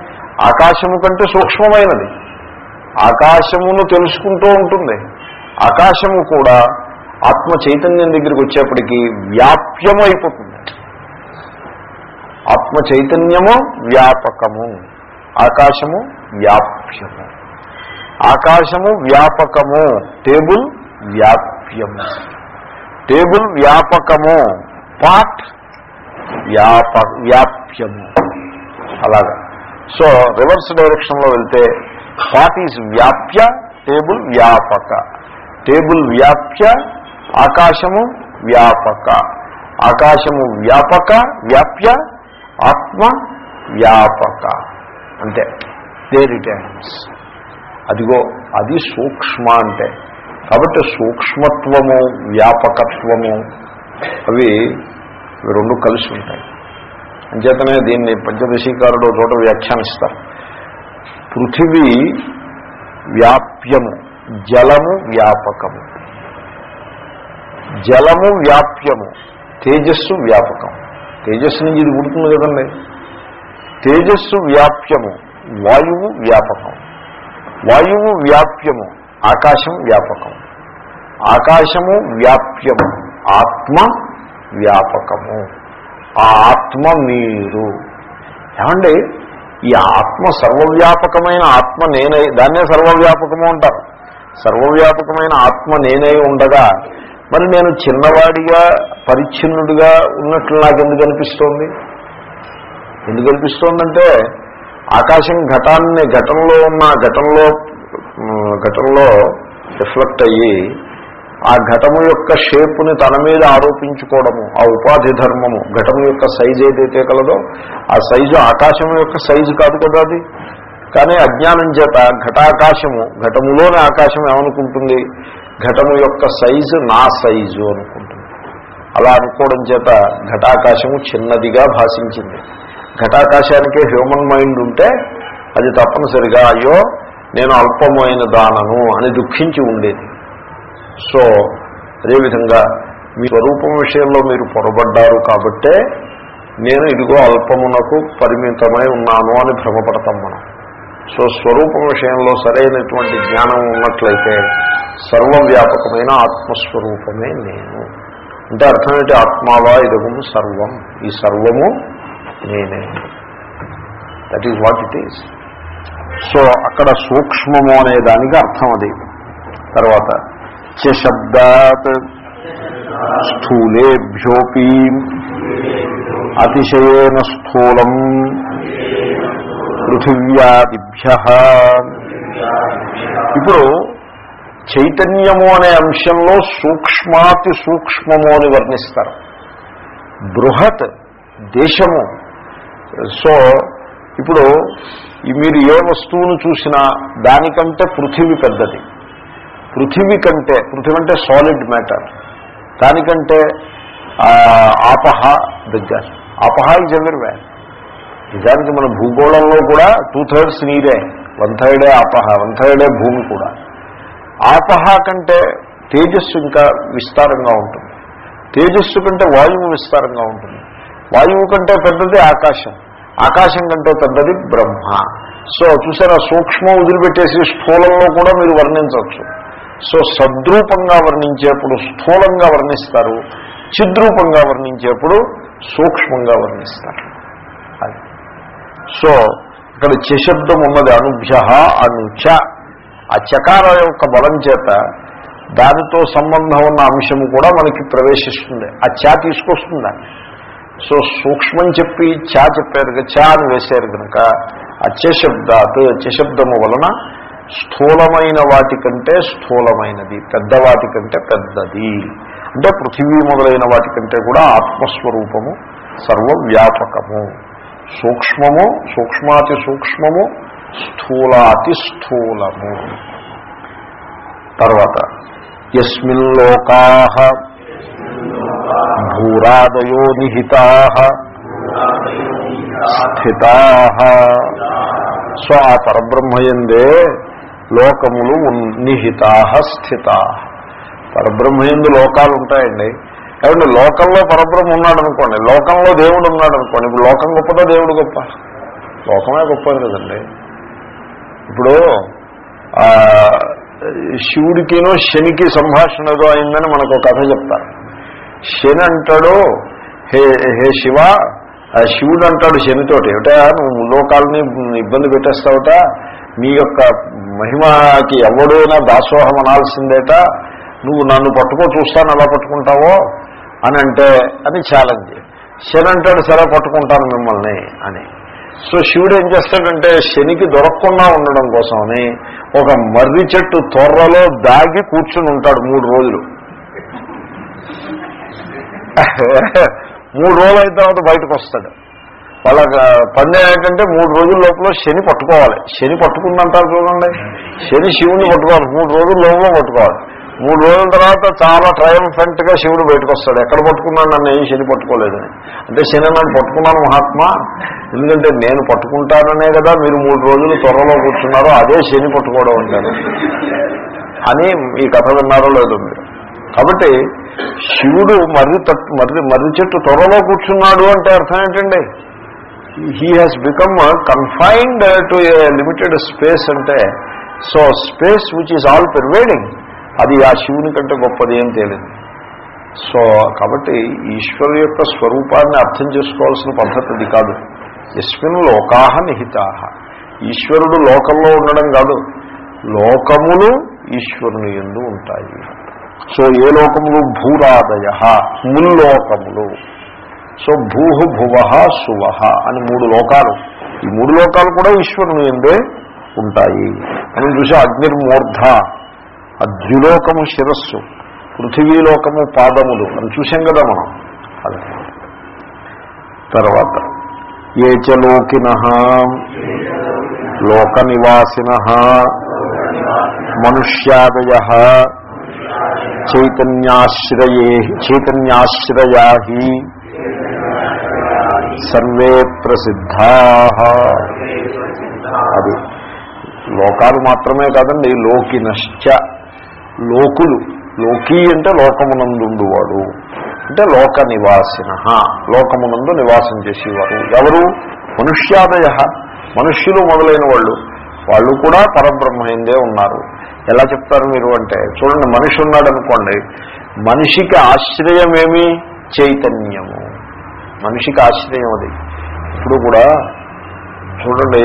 ఆకాశము కంటే సూక్ష్మమైనది. ఆకాశమును తెలుసుకుంటూ ఉంటుంది. ఆకాశము కూడా ఆత్మ చైతన్యం దగ్గరికి వచ్చేప్పటికీ వ్యాప్యము అయిపోతుంది ఆత్మ చైతన్యము వ్యాపకము. ఆకాశము వ్యాప్యము. ఆకాశము వ్యాపకము. టేబుల్ వ్యాప్యము. టేబుల్ వ్యాపకము. పాట్ వ్యాప వ్యాప్యము. అలాగా. సో రివర్స్ డైరెక్షన్లో వెళ్తే పాట్ ఈజ్ వ్యాప్య? టేబుల్ వ్యాపక. టేబుల్ వ్యాప్య ఆకాశము వ్యాపక. ఆకాశము వ్యాపక వ్యాప్య ఆత్మ వ్యాపక. అంటే దే రిటర్న్స్ అదిగో అది సూక్ష్మ అంటే. కాబట్టి సూక్ష్మత్వము వ్యాపకత్వము అవి రెండు కలిసి ఉంటాయి. అంచేతనే దీన్ని పంచదశీకారుడు చోట వ్యాఖ్యానిస్తారు. పృథివీ వ్యాప్యము జలము వ్యాపకము. జలము వ్యాప్యము తేజస్సు వ్యాపకం. తేజస్సు నుంచి ఇది పుడుతుంది కదండి. తేజస్సు వ్యాప్యము వాయువు వ్యాపకం. వాయువు వ్యాప్యము ఆకాశం వ్యాపకం. ఆకాశము వ్యాప్యము ఆత్మ వ్యాపకము. ఆ ఆత్మ మీరు. ఏమండి? ఈ ఆత్మ సర్వవ్యాపకమైన ఆత్మ నేనై దాన్నే సర్వవ్యాపకము అంటారు. సర్వవ్యాపకమైన ఆత్మ నేనై ఉండగా మరి నేను చిన్నవాడిగా పరిచ్ఛిన్నుడిగా ఉన్నట్లు నాకు ఎందుకు అనిపిస్తోంది? ఎందుకు అనిపిస్తోందంటే ఆకాశం ఘటాన్ని ఘటంలో ఉన్న ఘటంలో ఘటంలో రిఫ్లెక్ట్ అయ్యి ఆ ఘటము యొక్క షేపుని తన మీద ఆరోపించుకోవడము ఆ ఉపాధి ధర్మము ఘటము యొక్క సైజు ఏదైతే కలదో ఆ సైజు ఆకాశం యొక్క సైజు కాదు కదా అది. కానీ అజ్ఞానం చేత ఘటాకాశము ఘటములోని ఆకాశం ఏమనుకుంటుంది? ఘటము యొక్క సైజు నా సైజు అనుకుంటుంది. అలా అనుకోవడం చేత ఘటాకాశము చిన్నదిగా భాషించింది. ఘటాకాశానికే హ్యూమన్ మైండ్ ఉంటే అది తప్పనిసరిగా అయ్యో నేను అల్పమైన దానను అని దుఃఖించి ఉండేది. సో అదేవిధంగా మీ స్వరూపం విషయంలో మీరు పొరబడ్డారు కాబట్టే నేను ఇదిగో అల్పమునకు పరిమితమై ఉన్నాను అని భ్రమపడతాం మనం. సో స్వరూపం విషయంలో సరైనటువంటి జ్ఞానం ఉన్నట్లయితే సర్వవ్యాపకమైన ఆత్మస్వరూపమే నేను. అంటే అర్థం ఏంటి? ఆత్మావా ఇదగం సర్వం. ఈ సర్వము నేనే. That is what it is so అక్కడ సూక్ష్మము అనే దానికి అర్థం అది. తర్వాత చ శబ్దాత్ స్థూలేభ్యోపి అతిశయేన స్థూలం పృథివ్యాదిభ్య. ఇప్పుడు చైతన్యము అనే అంశంలో సూక్ష్మాతి సూక్ష్మము అని వర్ణిస్తారు. బృహత్ దేశము. సో ఇప్పుడు మీరు ఏ వస్తువును చూసినా దానికంటే పృథివీ పెద్దది. పృథివీ కంటే పృథివీ అంటే సాలిడ్ మ్యాటర్ దానికంటే ఆపహ దగ్గర ఆపహ ఇస్ ఎవరివే నిజానికి మన భూగోళంలో కూడా టూ థర్డ్స్ నీరే వన్ థర్డే ఆపహ వన్ థర్డే భూమి కూడా. ఆపహ కంటే తేజస్సు ఇంకా విస్తారంగా ఉంటుంది. తేజస్సు కంటే వాయువు విస్తారంగా ఉంటుంది. వాయువు కంటే పెద్దది ఆకాశం. ఆకాశం కంటే పెద్దది బ్రహ్మ. సో చూసారా సూక్ష్మం వదిలిపెట్టేసి స్థూలంలో కూడా మీరు వర్ణించవచ్చు. సో సద్రూపంగా వర్ణించేప్పుడు స్థూలంగా వర్ణిస్తారు చిద్రూపంగా వర్ణించేప్పుడు సూక్ష్మంగా వర్ణిస్తారు. అది. సో ఇక్కడ చశబ్దం ఉన్నది అనుభ్య అనుచ. ఆ చకార యొక్క బలం చేత దానితో సంబంధం ఉన్న అంశము కూడా మనకి ప్రవేశిస్తుంది. ఆ చా తీసుకొస్తుందా? సో సూక్ష్మం చెప్పి చా చెప్పారు కదా, చా అని వేశారు కనుక అచ్చశబ్దాత్ అచ్చశబ్దము వలన స్థూలమైన వాటి కంటే స్థూలమైనది పెద్ద వాటికంటే పెద్దది. అంటే పృథివీ మొదలైన వాటి కంటే కూడా ఆత్మస్వరూపము సర్వవ్యాపకము. సూక్ష్మము సూక్ష్మాతి సూక్ష్మము స్థూలాతి స్థూలము. తర్వాత ఎస్మిన్ లోకా భూరాదయో నిహితా స్థితా సో ఆ పరబ్రహ్మయందే లోకములు ఉన్- నిహితా స్థితా. పరబ్రహ్మయందు లోకాలు ఉంటాయండి ఏమంటే లోకంలో పరబ్రహ్మ ఉన్నాడు అనుకోండి లోకంలో దేవుడు ఉన్నాడు అనుకోండి ఇప్పుడు లోకం గొప్పదో దేవుడు గొప్ప? లోకమే గొప్పది కదండి. ఇప్పుడు శివుడికినో శనికి సంభాషణ ఏదో అయిందని మనకు ఒక కథ చెప్తారు. శని అంటాడు హే హే శివ ఆ శివుడు అంటాడు శనితోటి. ఏమిటా? నువ్వు లోకాలని ఇబ్బంది పెట్టేస్తావుట? మీ యొక్క మహిమకి ఎవడైనా దాసోహం అనాల్సిందేట? నువ్వు నన్ను పట్టుకో చూస్తాను ఎలా పట్టుకుంటావో? అని అంటే అని ఛాలెంజ్ శని అంటాడు సరే పట్టుకుంటాను మిమ్మల్ని అని. సో శివుడు ఏం చేస్తాడంటే శనికి దొరకకుండా ఉండడం కోసమని ఒక మర్రి చెట్టు తొర్రలో దాగి కూర్చుని ఉంటాడు మూడు రోజులు. మూడు రోజులు అయిన తర్వాత బయటకు వస్తాడు. వాళ్ళ పండే ఏంటంటే మూడు రోజుల లోపల శని పట్టుకోవాలి. శని పట్టుకుందంటారు చూడండి. శని శివుని పట్టుకోవాలి. మూడు రోజుల లోపల పట్టుకోవాలి. మూడు రోజుల తర్వాత చాలా ట్రయంఫెంట్గా శివుడు బయటకు వస్తాడు. ఎక్కడ పట్టుకున్నాను నన్ను ఏం శని పట్టుకోలేదని అంటే శని నన్ను పట్టుకున్నాను మహాత్మా. ఎందుకంటే నేను పట్టుకుంటాననే కదా మీరు మూడు రోజులు త్వరలో కూర్చున్నారో. అదే శని పట్టుకోవడం అంటారు. అని ఈ కథ విన్నారో లేదో మీరు? కాబట్టి శివుడు మర్రి తట్టు మర్రి మర్రి చెట్టు త్వరలో కూర్చున్నాడు అంటే అర్థం ఏంటండి? He has become confined to a limited space అంటే so space which is all pervading అది ఆ శివుని కంటే గొప్పది ఏం తేలింది. సో కాబట్టి ఈశ్వరు యొక్క స్వరూపాన్ని అర్థం చేసుకోవాల్సిన పద్ధతి అది కాదు. ఎస్మిన్ లోకాహ నిహితాహ. ఈశ్వరుడు లోకంలో ఉండడం కాదు లోకములు ఈశ్వరుని ఎందు ఉంటాయి. సో ఏ లోకములు? భూరాదయ ముల్లోకములు. సో భూహు భువ సువహ అని మూడు లోకాలు. ఈ మూడు లోకాలు కూడా ఈశ్వరుని ఎందే ఉంటాయి. అని చూసి అగ్నిర్మూర్ధ అద్యులోకము శిరస్సు పృథివీలోకము పాదములు అని చూసాం కదా మనం. అదే. తర్వాత ఏ చ లోకిన? లోక నివాసిన మనుష్యాదయ. చైతన్యాశ్రయే చైతన్యాశ్రయా హి. సర్వే ప్రసిద్ధా. అది లోకాలు మాత్రమే కాదండి లోకినశ్చ. లోకులు. లోకి అంటే లోకమునందుండువాడు. అంటే లోక నివాసిన లోకమునందు నివాసం చేసేవారు. ఎవరు? మనుష్యాదయ. మనుష్యులు మొదలైన వాళ్ళు వాళ్ళు కూడా పరబ్రహ్మయందే ఉన్నారు. ఎలా చెప్తారు మీరు అంటే చూడండి మనిషి ఉన్నాడు అనుకోండి మనిషికి ఆశ్రయమేమి? చైతన్యము. మనిషికి ఆశ్రయం అది. ఇప్పుడు కూడా చూడండి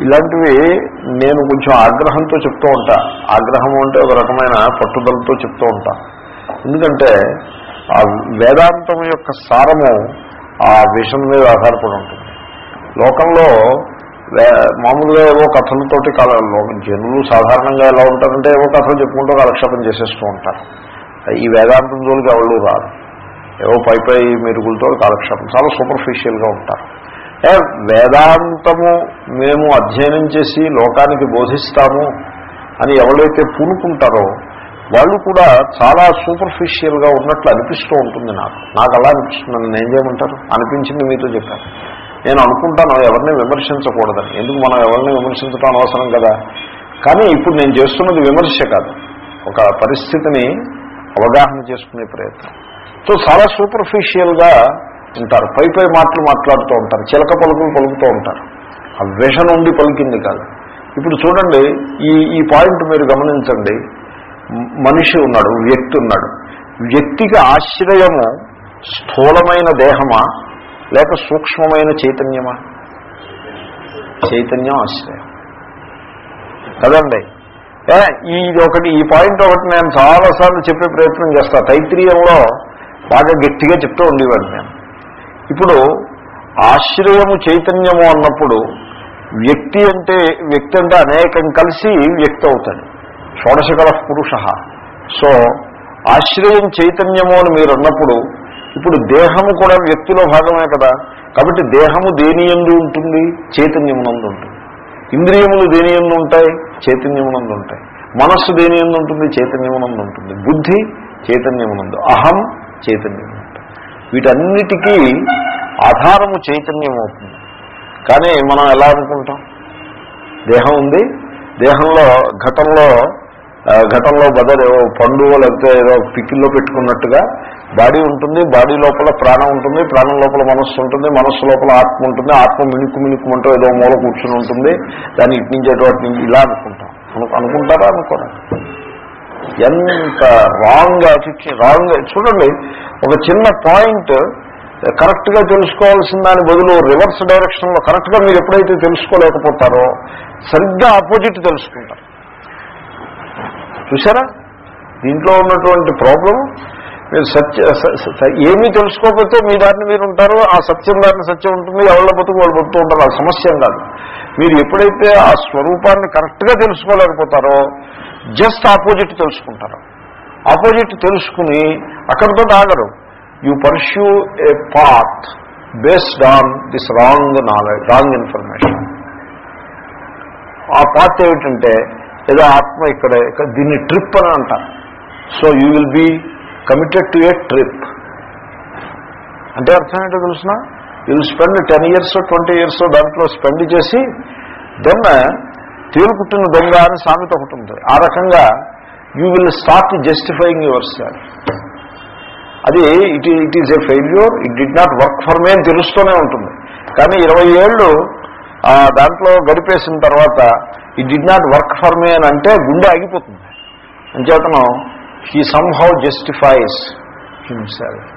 ఇలాంటివి నేను కొంచెం ఆగ్రహంతో చెప్తూ ఉంటా. ఆగ్రహం అంటే ఒక రకమైన పట్టుదలతో చెప్తూ ఉంటా. ఎందుకంటే ఆ వేదాంతం యొక్క సారము ఆ విషయం మీద ఆధారపడి ఉంటుంది. లోకంలో మామూలుగా ఏవో కథలతోటి కాలంలో జనులు సాధారణంగా ఎలా ఉంటారంటే ఏవో కథలు చెప్పుకుంటూ కాలక్షేపం చేసేస్తూ ఉంటారు. ఈ వేదాంతం జోలికి ఎవరు రాదు ఏవో పై పై మెరుగులతో కాలక్షేపం చాలా సూపర్ఫిషియల్గా ఉంటారు. ఏ వేదాంతము మేము అధ్యయనం చేసి లోకానికి బోధిస్తాము అని ఎవరైతే పూనుకుంటారో వాళ్ళు కూడా చాలా సూపర్ఫిషియల్గా ఉన్నట్లు అనిపిస్తూ ఉంటుంది నాకు. నాకు అలా అనిపిస్తుంది. నన్ను ఏం చేయమంటారు? అనిపించింది మీతో చెప్పాను. నేను అనుకుంటాను ఎవరిని విమర్శించకూడదని. ఎందుకు మనం ఎవరిని విమర్శించడం అవసరం కదా? కానీ ఇప్పుడు నేను చేస్తున్నది విమర్శ కాదు. ఒక పరిస్థితిని అవగాహన చేసుకునే ప్రయత్నం. సో చాలా సూపర్ఫిషియల్గా ఉంటారు. పై పై మాటలు మాట్లాడుతూ ఉంటారు. చిలక పలుకులు పలుకుతూ ఉంటారు. ఆ విషం ఉండి పలికింది కాదు. ఇప్పుడు చూడండి ఈ ఈ పాయింట్ మీరు గమనించండి. మనిషి ఉన్నాడు వ్యక్తి ఉన్నాడు. వ్యక్తికి ఆశ్రయము స్థూలమైన దేహమా? లేక సూక్ష్మమైన చైతన్యమా? చైతన్యం ఆశ్రయం. కదండి? ఏ, ఇది ఒకటి ఈ పాయింట్ ఒకటి నేను చాలాసార్లు చెప్పే ప్రయత్నం చేస్తా. తైత్రీయంలో బాగా గట్టిగా చెప్తూ ఉండేవాడు నేను. ఇప్పుడు ఆశ్రయము చైతన్యము అన్నప్పుడు వ్యక్తి అంటే వ్యక్తి అంటే అనేకం కలిసి వ్యక్తి అవుతాడు. షోడశకల పురుష. సో ఆశ్రయం చైతన్యము అని మీరు అన్నప్పుడు ఇప్పుడు దేహము కూడా వ్యక్తిలో భాగమే కదా. కాబట్టి దేహము దేని ఎందు ఉంటుంది? చైతన్యమునందు ఉంటుంది. ఇంద్రియములు దేని ఎందు ఉంటాయి? చైతన్యమునందు ఉంటాయి. మనస్సు దేని ఎందు ఉంటుంది? చైతన్యమునందు ఉంటుంది. బుద్ధి చైతన్యమునందు అహం చైతన్యము వీటన్నిటికీ ఆధారము చైతన్యం అవుతుంది. కానీ మనం ఎలా అనుకుంటాం? దేహం ఉంది. దేహంలో ఘటంలో ఘటంలో బదలు పండు లేకపోతే ఏదో పిక్కిల్లో పెట్టుకున్నట్టుగా బాడీ ఉంటుంది బాడీ లోపల ప్రాణం ఉంటుంది ప్రాణం లోపల మనస్సు ఉంటుంది మనస్సు లోపల ఆత్మ ఉంటుంది ఆత్మ మిణుకు మిణుకుమంటూ ఏదో మూల కూర్చుని ఉంటుంది దాన్ని ఇటు నుంచి ఇలా అనుకుంటాం. అను- అనుకుంటారా? అనుకోరా? ఎంత రాంగ్ యాటిట్యూడ్ రాంగ్ చూడండి ఒక చిన్న పాయింట్ కరెక్ట్గా తెలుసుకోవాల్సిన దాని బదులు రివర్స్ డైరెక్షన్లో కరెక్ట్గా మీరు ఎప్పుడైతే తెలుసుకోలేకపోతారో సరిగ్గా ఆపోజిట్ తెలుసుకుంటారు. చూసారా? దీంట్లో ఉన్నటువంటి ప్రాబ్లం మీరు సత్య స- ఏమీ తెలుసుకోకపోతే మీ దారిని మీరు ఉంటారు ఆ సత్యం దారిని సత్యం ఉంటుంది ఎవరి బతుకు వాళ్ళు బతుకు ఉంటారు ఆ సమస్య కాదు. మీరు ఎప్పుడైతే ఆ స్వరూపాన్ని కరెక్ట్గా తెలుసుకోలేకపోతారో జస్ట్ ఆపోజిట్ తెలుసుకుంటారు. ఆపోజిట్ తెలుసుకుని అక్కడితో ఆగరు. You pursue a path based on this wrong knowledge wrong information. ఆ పాత్ ఏమిటంటే ఏదో ఆత్మ ఇక్కడ ఇక్కడ దీన్ని ట్రిప్ అని అంటారు. So you will be committed to a trip అంటే అర్థం ఏంటో తెలుసిన? You will spend ten years twenty years దాంట్లో స్పెండ్ చేసి దెన్ తేలుకుట్టిన దొంగ అని సామెత ఒకటి ఉంది. ఆ రకంగా you will start justifying your self అది it it is a failure it did not work for me అని తెలుస్తూనే ఉంటుంది. కానీ ఇరవై ఏళ్ళు దాంట్లో గడిపేసిన తర్వాత it did not work for me అని అంటే గుండె ఆగిపోతుంది. అంచేతను హీ సమ్హౌ జస్టిఫైస్ హిమ్సెల్ఫ్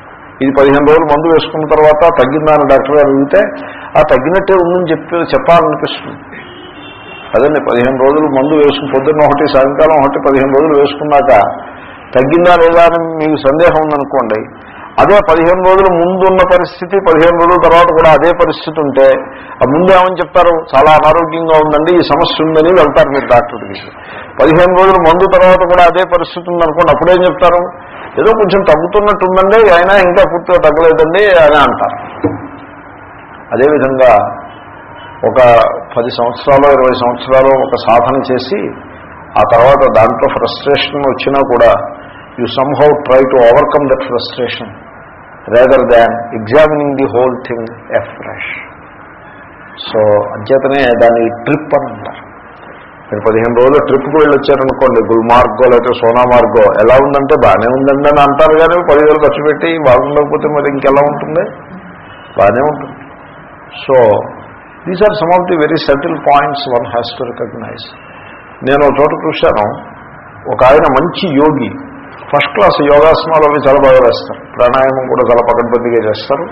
ఇది పదిహేను రోజులు మందు వేసుకున్న తర్వాత తగ్గిందని డాక్టర్ గారు అడిగితే ఆ తగ్గినట్టే ఉందని చెప్పి చెప్పాలనిపిస్తుంది. అదండి పదిహేను రోజులు మందు వేసుకుని పొద్దున్న ఒకటి సాయంకాలం ఒకటి పదిహేను రోజులు వేసుకున్నాక తగ్గిందా లేదా అని మీకు సందేహం ఉందనుకోండి అదే పదిహేను రోజులు ముందున్న పరిస్థితి పదిహేను రోజుల తర్వాత కూడా అదే పరిస్థితి ఉంటే ఆ ముందు ఏమని చెప్తారు? చాలా అనారోగ్యంగా ఉందండి ఈ సమస్య ఉందని వెళ్తారు మీరు డాక్టర్ దగ్గరికి. పదిహేను రోజులు మందు తర్వాత కూడా అదే పరిస్థితి ఉందనుకోండి అప్పుడేం చెప్తారు? ఏదో కొంచెం తగ్గుతున్నట్టు ఉందండి అయినా ఇంకా పూర్తిగా తగ్గలేదండి అని అంటారు. అదేవిధంగా ఒక పది సంవత్సరాలు ఇరవై సంవత్సరాలు ఒక సాధన చేసి ఆ తర్వాత దాంట్లో ఫ్రస్ట్రేషన్ వచ్చినా కూడా you somehow try to overcome that frustration rather than examining the whole thing afresh so అంచేతనే దాన్ని ట్రిప్ అని అంటారు మీరు పదిహేను రోజులు ట్రిప్కి వెళ్ళి వచ్చారనుకోండి గుల్మార్గో లేకపోతే సోనామార్గో ఎలా ఉందంటే బాగానే ఉందండి అని అంటారు కానీ పదివేలు ఖర్చు పెట్టి బాగుండకపోతే మరి ఇంకెలా ఉంటుంది? బాగానే ఉంటుంది. So these are some of the very subtle points one has to recognize నేను ఒక చోట చూశాను ఒక ఆయన మంచి యోగి ఫస్ట్ క్లాస్ యోగాసనాలు అవి చాలా బాగా వేస్తారు ప్రాణాయామం కూడా చాలా పకడ్బందీగా చేస్తారు.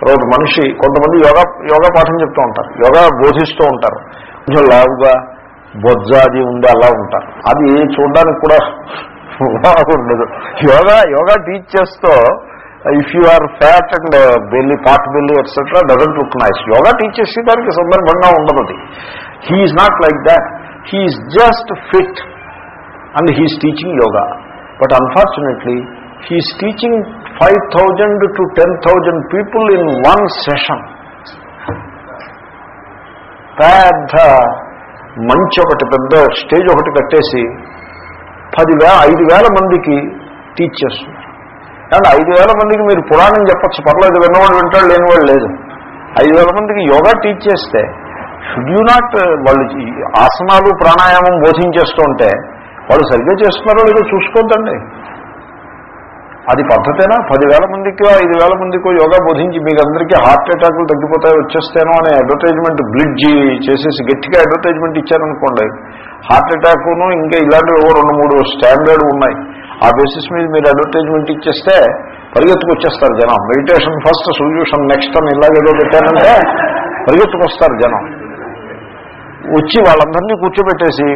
తర్వాత మనిషి కొంతమంది యోగా యోగా పాఠం చెప్తూ ఉంటారు. యోగా బోధిస్తూ ఉంటారు. కొంచెం లావుగా బొజ్జ అది ఉంది అలా ఉంటారు. అది చూడడానికి కూడా బాగుండదు. యోగా యోగా టీచ్ చేస్తూ if you are fat and belly pot belly etcetera doesn't look nice yoga teachers దానికి సందర్భంగా ఉండదు అది. He's not like that he's just fit and he's teaching yoga but unfortunately he's teaching five thousand to ten thousand people in one session పెద్ద మంచి ఒకటి పెద్ద stage ఒకటి కట్టేసి పదివేల ఐదు వేల మందికి టీచ్ చేస్తున్నారు. కాబట్టి ఐదు వేల మందికి మీరు పురాణం చెప్పచ్చు పర్లేదు విన్నవాడు వింటాడు లేనివాడు లేదు. ఐదు వేల మందికి యోగా టీచ్ చేస్తే షుడ్ యూ నాట్ వాళ్ళు ఆసనాలు ప్రాణాయామం బోధించేస్తుంటే వాళ్ళు సరిగ్గా చేస్తున్నారో లేదో చూసుకోద్దండి. అది పద్ధతేనా? పదివేల మందికి ఐదు వేల మందికో యోగా బోధించి మీకు అందరికీ హార్ట్ అటాక్లు తగ్గిపోతాయి వచ్చేస్తేనో అనే అడ్వర్టైజ్మెంట్ బ్లిడ్జ్ చేసేసి గట్టిగా అడ్వర్టైజ్మెంట్ ఇచ్చారనుకోండి హార్ట్ అటాక్ను ఇంకా ఇలాంటివి ఏవో రెండు మూడు స్టాండర్డ్ ఉన్నాయి. ఆ బేసిస్ మీద మీరు అడ్వర్టైజ్మెంట్ ఇచ్చేస్తే పరిగెత్తుకొచ్చేస్తారు జనం. మెడిటేషన్ ఫస్ట్ సొల్యూషన్ నెక్స్ట్ అని ఇలాగేదో పెట్టారంటే పరిగెత్తుకొస్తారు జనం. వచ్చి వాళ్ళందరినీ కూర్చోబెట్టేసి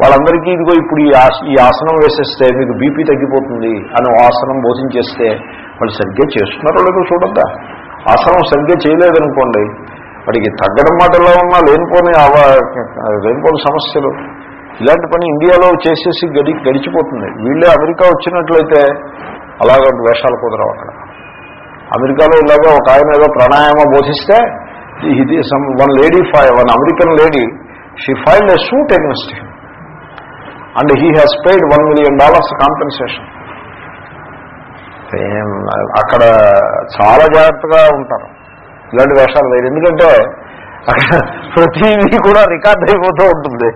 వాళ్ళందరికీ ఇదిగో ఇప్పుడు ఈ ఆస ఈ ఆసనం వేసేస్తే మీకు బీపీ తగ్గిపోతుంది అని ఆసనం బోధించేస్తే వాళ్ళు సరిగ్గా చేస్తున్నారో లేదో చూడద్దా? ఆసనం సరిగ్గా చేయలేదనుకోండి వాడికి తగ్గడం మాటల్లో ఉన్నా లేనిపోని లేనిపోని సమస్యలు. ఇలాంటి పని ఇండియాలో చేసేసి గడి గడిచిపోతుంది. వీళ్ళే అమెరికా వచ్చినట్లయితే అలాగ వేషాలు కుదరవు అక్కడ. అమెరికాలో ఇలాగా ఒక ఆయన ఏదో ప్రాణాయామ బోధిస్తే ఇది some one lady phi one American lady she filed a suit against him and he has paid one million dollars compensation అక్కడ చాలా జాగ్రత్తగా ఉంటారు. ఇలాంటి వేషాలు లేదు ఎందుకంటే అక్కడ ప్రతిదీ కూడా రికార్డ్ అయిపోతూ ఉంటుంది.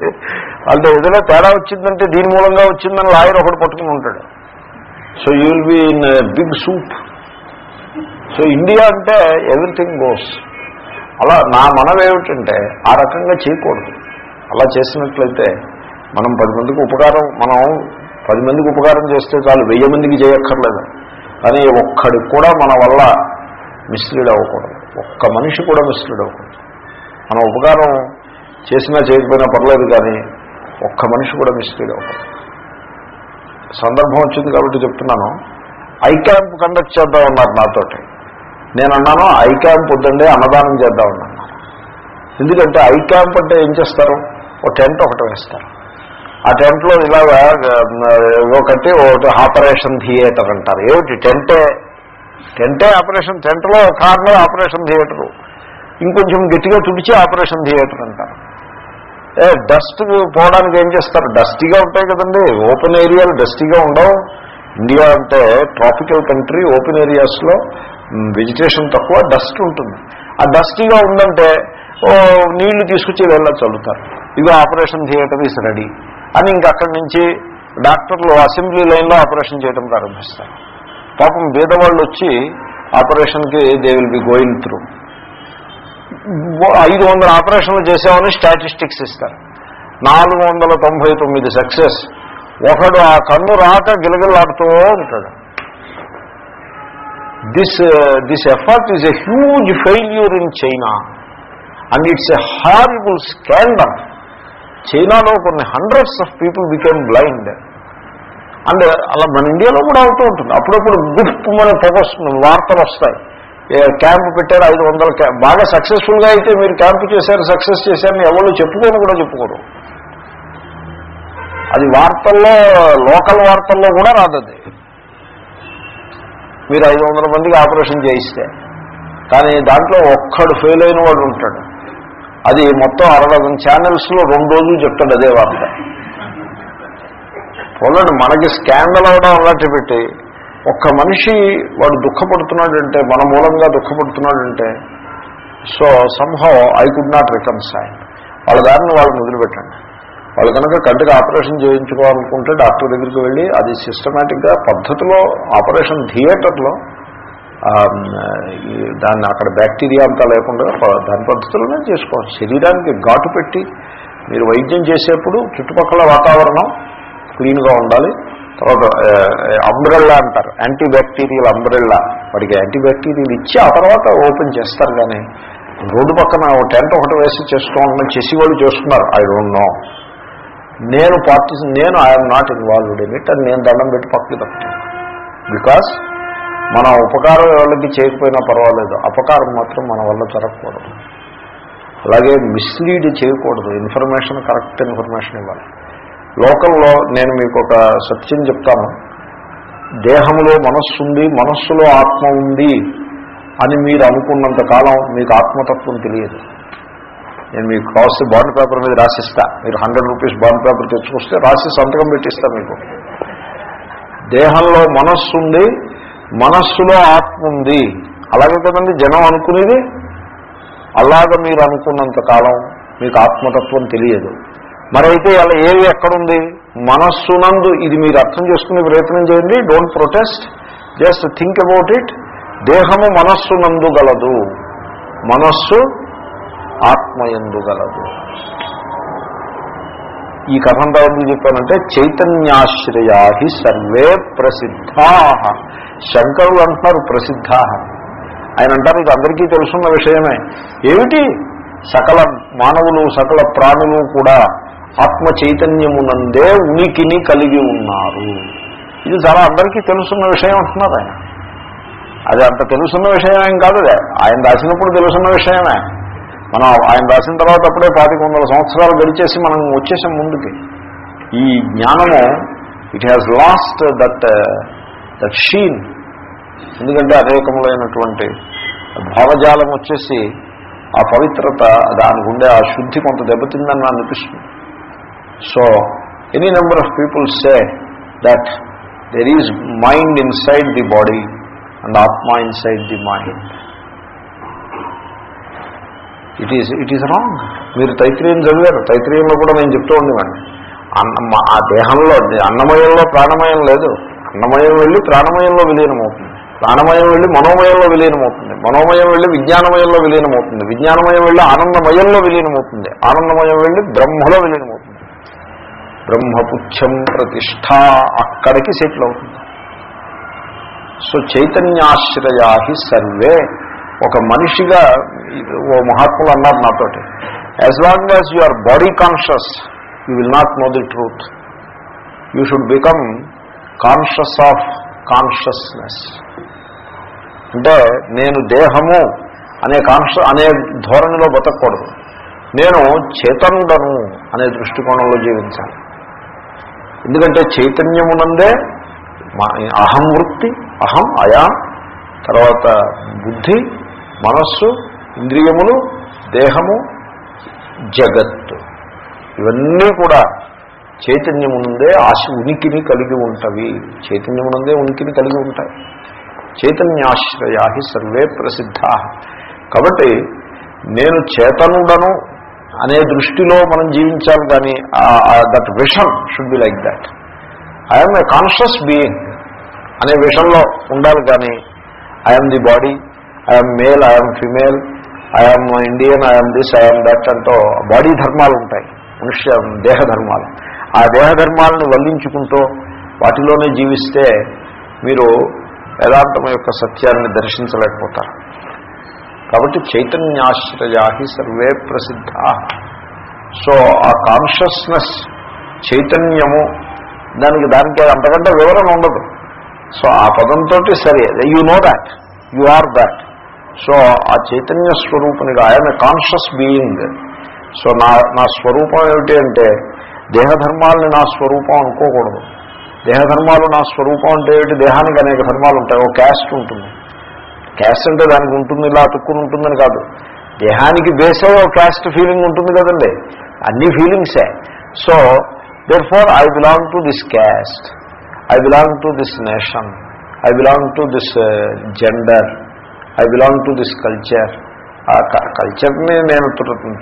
అంటే ఏదైనా తేడా వచ్చిందంటే దీని మూలంగా వచ్చిందని లాయర్ ఒకటి పట్టుకుని ఉంటాడు. So you will be in big suit so India అంటే ఎవ్రీథింగ్ గోస్ అలా నా మనవి ఏమిటంటే ఆ రకంగా చేయకూడదు. అలా చేసినట్లయితే మనం పది మందికి ఉపకారం మనం పది మందికి ఉపకారం చేస్తే చాలు వెయ్యి మందికి చేయక్కర్లేదు. కానీ ఒక్కడికి కూడా మన వల్ల మిస్లీడ్ అవ్వకూడదు. ఒక్క మనిషి కూడా మిస్లీడ్ అవ్వకూడదు. మన ఉపకారం చేసినా చేయకపోయినా పర్లేదు కానీ ఒక్క మనిషి కూడా మిస్లీడ్ అవ్వకూడదు. సందర్భం వచ్చింది కాబట్టి చెప్తున్నాను. ఐ క్యాంప్ కండక్ట్ చేద్దాం అన్నారు నాతోటి. నేను అన్నాను ఐ క్యాంప్ వద్దండి అన్నదానం చేద్దాం అన్నాను ఎందుకంటే ఐ క్యాంప్ అంటే ఏం చేస్తారు? ఒక టెంట్ ఒకటి వేస్తారు. ఆ టెంట్లో ఇలాగా ఒకటి ఒకటి ఆపరేషన్ థియేటర్ అంటారు. ఏమిటి? టెంటే. టెంటే ఆపరేషన్ టెంట్లో కార్నర్ ఆపరేషన్ థియేటరు. ఇంకొంచెం గట్టిగా తుడిచి ఆపరేషన్ థియేటర్ అంటారు. ఏ డస్ట్ పోవడానికి ఏం చేస్తారు? డస్టీగా ఉంటాయి కదండి. ఓపెన్ ఏరియాలు డస్టీగా ఉండవు. ఇండియా అంటే ట్రాపికల్ కంట్రీ ఓపెన్ ఏరియాస్లో వెజిటేషన్ తక్కువ డస్ట్ ఉంటుంది. ఆ డస్టీగా ఉందంటే ఓ నీళ్ళు తీసుకొచ్చి వెళ్ళ చల్లుతారు ఇవి ఆపరేషన్ థియేటర్ ఇస్ రెడీ. అని ఇంక అక్కడి నుంచి డాక్టర్లు అసెంబ్లీ లైన్లో ఆపరేషన్ చేయడం ప్రారంభిస్తారు. పాపం బీదవాళ్ళు వచ్చి ఆపరేషన్కి they will be going through. ఐదు వందల ఆపరేషన్లు చేసామని స్టాటిస్టిక్స్ ఇస్తారు. నాలుగు వందల తొంభై తొమ్మిది సక్సెస్. ఒకడు ఆ కన్ను రాక గిలగిలాడుతూ ఉంటాడు. This this effort is a huge failure in China and it's a horrible scandal చైనాలో కొన్ని hundreds of people became blind and అలా మన ఇండియాలో కూడా అవుతూ ఉంటుంది. అప్పుడప్పుడు గుప్పు మన పొగ వార్తలు వస్తాయి. క్యాంప్ పెట్టారు ఐదు వందల బాగా సక్సెస్ఫుల్గా అయితే మీరు క్యాంపు చేశారు సక్సెస్ చేశారని ఎవరు చెప్పుకోను కూడా చెప్పుకోరు. అది వార్తల్లో లోకల్ వార్తల్లో కూడా రాదు అది. మీరు ఐదు వందల మందికి ఆపరేషన్ చేయిస్తే. కానీ దాంట్లో ఒక్కడు ఫెయిల్ అయిన వాడు ఉంటాడు. అది మొత్తం అరవై ఛానల్స్లో రెండు రోజులు చెప్తాడు అదే వార్త. పోలండి మనకి స్కాండల్ అవడం అలాంటి పెట్టి ఒక్క మనిషి వాడు దుఃఖపడుతున్నాడంటే మన మూలంగా దుఃఖపడుతున్నాడంటే so somehow I could not reconcile వాళ్ళ దారిని వాళ్ళు మొదలుపెట్టండి వాళ్ళు కనుక కంటికి ఆపరేషన్ చేయించుకోవాలనుకుంటే డాక్టర్ దగ్గరికి వెళ్ళి అది సిస్టమేటిక్గా పద్ధతిలో ఆపరేషన్ థియేటర్లో దాన్ని అక్కడ బ్యాక్టీరియా అంతా లేకుండా దాని పద్ధతిలోనే చేసుకోవాలి. శరీరానికి ఘాటు పెట్టి మీరు వైద్యం చేసేప్పుడు చుట్టుపక్కల వాతావరణం క్లీన్గా ఉండాలి. తర్వాత అంబ్రెల్లా అంటారు. Antibacterial umbrella. వాడికి యాంటీబ్యాక్టీరియల్ ఇచ్చి ఆ తర్వాత ఓపెన్ చేస్తారు కానీ రోడ్డు పక్కన టెంట్ ఒకటి వేసి చేస్తూ ఉండడం చేసి వాళ్ళు చేస్తున్నారు. I don't know. నేను పార్టీ నేను I'm not involved in it అని నేను దండం పెట్టి పక్కకి తప్పుతాను. బికాస్ మన ఉపకారం ఎవరికి చేయకపోయినా పర్వాలేదు. అపకారం మాత్రం మన వల్ల జరగకూడదు. అలాగే మిస్లీడ్ చేయకూడదు. ఇన్ఫర్మేషన్ కరెక్ట్ ఇన్ఫర్మేషన్ ఇవ్వాలి. లోకల్లో నేను మీకు ఒక సత్యం చెప్తాను. దేహంలో మనస్సు ఉంది మనస్సులో ఆత్మ ఉంది అని మీరు అనుకున్నంత కాలం మీకు ఆత్మతత్వం తెలియదు. నేను మీకు కావాల్సిన బాండ్ పేపర్ మీద రాసిస్తా. మీరు హండ్రెడ్ రూపీస్ బాండ్ పేపర్ తెచ్చుకొస్తే రాసి సంతకం పెట్టిస్తా మీకు. దేహంలో మనస్సు ఉంది మనస్సులో ఆత్మ ఉంది. అలాగే కదండి జనం అనుకునేది? అలాగ మీరు అనుకున్నంత కాలం మీకు ఆత్మతత్వం తెలియదు. మరైతే అలా ఏది ఎక్కడుంది? మనస్సునందు ఇది మీరు అర్థం చేసుకునే ప్రయత్నం చేయండి don't protest just think about it దేహము మనస్సునందు గలదు. మనస్సు ఆత్మయందు గలదు. ఈ కథ అంతా ఎందుకు చెప్పానంటే చైతన్యాశ్రయా సర్వే ప్రసిద్ధా. శంకరులు అంటున్నారు ప్రసిద్ధ ఆయన అంటారు ఇది అందరికీ తెలుసున్న విషయమే. ఏమిటి? సకల మానవులు సకల ప్రాణులు కూడా ఆత్మ చైతన్యమునందే ఉనికిని కలిగి ఉన్నారు. ఇది చాలా అందరికీ తెలుసున్న విషయం అంటున్నారు ఆయన. అది అంత తెలుసున్న విషయమేం కాదు ఆయన రాసినప్పుడు తెలుసున్న విషయమే. మనం ఆయన రాసిన తర్వాత అప్పుడే పాతిక వందల సంవత్సరాలు గడిచేసి మనం వచ్చేసాం ముందుకి. ఈ జ్ఞానము it has lost that that sheen ఎందుకంటే అనేకములైనటువంటి భావజాలం వచ్చేసి ఆ పవిత్రత దానికి ఉండే ఆ శుద్ధి కొంత దెబ్బతిందని నాకు అనిపిస్తుంది. So any number of people say that there is mind inside the body and ఆత్మ inside the mind it is it is wrong మీరు తైత్రీయం చదివారు. తైత్రీయంలో కూడా నేను చెప్తూ ఉండేవాడిని. అన్న ఆ దేహంలో అన్నమయంలో ప్రాణమయం లేదు. అన్నమయం వెళ్ళి ప్రాణమయంలో విలీనమవుతుంది. ప్రాణమయం వెళ్ళి మనోమయంలో విలీనమవుతుంది. మనోమయం వెళ్ళి విజ్ఞానమయంలో విలీనమవుతుంది. విజ్ఞానమయం వెళ్ళి ఆనందమయంలో విలీనమవుతుంది. ఆనందమయం వెళ్ళి బ్రహ్మలో విలీనమవుతుంది. బ్రహ్మపుచ్చం ప్రతిష్ట అక్కడికి సెటిల్ అవుతుంది సో చైతన్యాశ్రయాహి సర్వే. ఒక మనిషిగా ఓ మహాత్ములు అన్నారు నాతోటి. As long as you are body conscious you will not know the truth you should become conscious of consciousness అంటే నేను దేహము అనే కాన్ష అనే ధోరణిలో బతకూడదు నేను చేతనుడను అనే దృష్టికోణంలో జీవించాలి. ఎందుకంటే చైతన్యమునందే అహం వృత్తి అహం అయా తర్వాత బుద్ధి మనస్సు ఇంద్రియములు దేహము జగత్తు. ఇవన్నీ కూడా చైతన్యమునందే ఆశ ఉనికిని కలిగి ఉంటవి. చైతన్యమునందే ఉనికిని కలిగి ఉంటాయి. చైతన్యాశ్రయా సర్వే ప్రసిద్ధ. కాబట్టి నేను చేతనుడను అనే దృష్టిలో మనం జీవించాలి కానీ that vision should be like that I'm a conscious being అనే విషయంలో ఉండాలి కానీ I'm the body I'm male I'm female I'm Indian I'm this I'm that అంటూ బాడీ ధర్మాలు ఉంటాయి మనుష్య దేహ ధర్మాలు ఆ దేహ ధర్మాలను వల్లించుకుంటూ వాటిలోనే జీవిస్తే మీరు వేదాంతం యొక్క సత్యాన్ని దర్శించలేకపోతారు. కాబట్టి చైతన్యాశ్రయాహి సర్వే ప్రసిద్ధ. సో ఆ కాన్షియస్నెస్ చైతన్యము దానికి దానికి అంతకంటే వివరణ ఉండదు. సో ఆ పదంతో సరే. You know that you are that so ఆ చైతన్య స్వరూపునిగా ఆయన కాన్షియస్ బీయింగ్ సో నా నా స్వరూపం ఏమిటి అంటే దేహధర్మాలని నా స్వరూపం అనుకోకూడదు. దేహధర్మాలు నా స్వరూపం అంటే ఏమిటి? దేహానికి అనేక ధర్మాలు ఉంటాయి. ఓ క్యాస్ట్ ఉంటుంది. క్యాస్ట్ అంటే దానికి ఉంటుంది ఇలా అతుక్కుని ఉంటుందని కాదు. దేహానికి బేస్ అయ్యే ఒక క్యాస్ట్ ఫీలింగ్ ఉంటుంది కదండి. అన్ని ఫీలింగ్సే so therefore I belong to this caste I belong to this nation I belong to this gender I belong to this culture ఆ కల్చర్ని నేను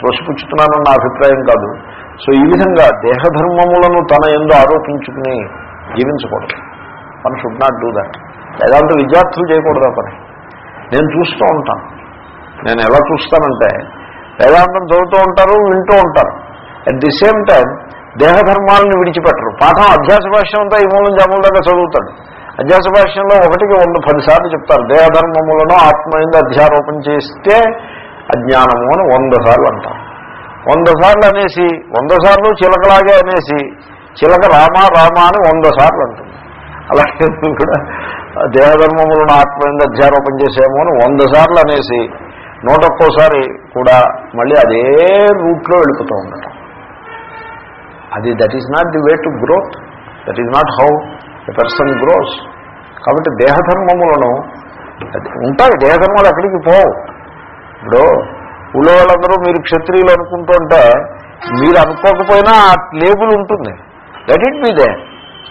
త్రోసిపుచ్చుతున్నానన్న నా అభిప్రాయం కాదు. సో ఈ విధంగా దేహధర్మములను తన ఎందు ఆరోపించుకుని జీవించకూడదు. One should not do that Vedanta విద్యార్థులు చేయకూడదు పని. నేను చూస్తూ ఉంటాను. నేను ఎలా చూస్తానంటే వేదాంతం చదువుతూ ఉంటారు వింటూ ఉంటారు. అట్ ది సేమ్ టైం దేహధర్మాలను విడిచిపెట్టరు. పాఠం అధ్యాస భాష్యం అంతా ఈ మూలం జమూల దాకా చదువుతాడు. అధ్యాస భాష్యంలో ఒకటికి వంద పదిసార్లు చెప్తారు. దేహధర్మములను ఆత్మయందు అధ్యారోపణ చేస్తే అజ్ఞానము అని వంద సార్లు అంటారు. వంద సార్లు అనేసి వంద సార్లు చిలకలాగే అనేసి చిలక రామ రామ అని వంద సార్లు అంటుంది. అలాగే కూడా దేహధర్మములను ఆత్మయంగా అధ్యారోపణ చేసేమో అని వంద సార్లు అనేసి నూట ఒక్కోసారి కూడా మళ్ళీ అదే రూట్లో వెళ్ళిపోతూ ఉండటం. అది that is not the way to growth that is not how a person grows కాబట్టి దేహధర్మములను అది ఉంటాయి దేహధర్మాలు ఎక్కడికి పోవు. ఇప్పుడు ఊళ్ళో వాళ్ళందరూ మీరు క్షత్రియులు అనుకుంటుంటే మీరు అనుకోకపోయినా ఆ లేబుల్ ఉంటుంది. Let it be there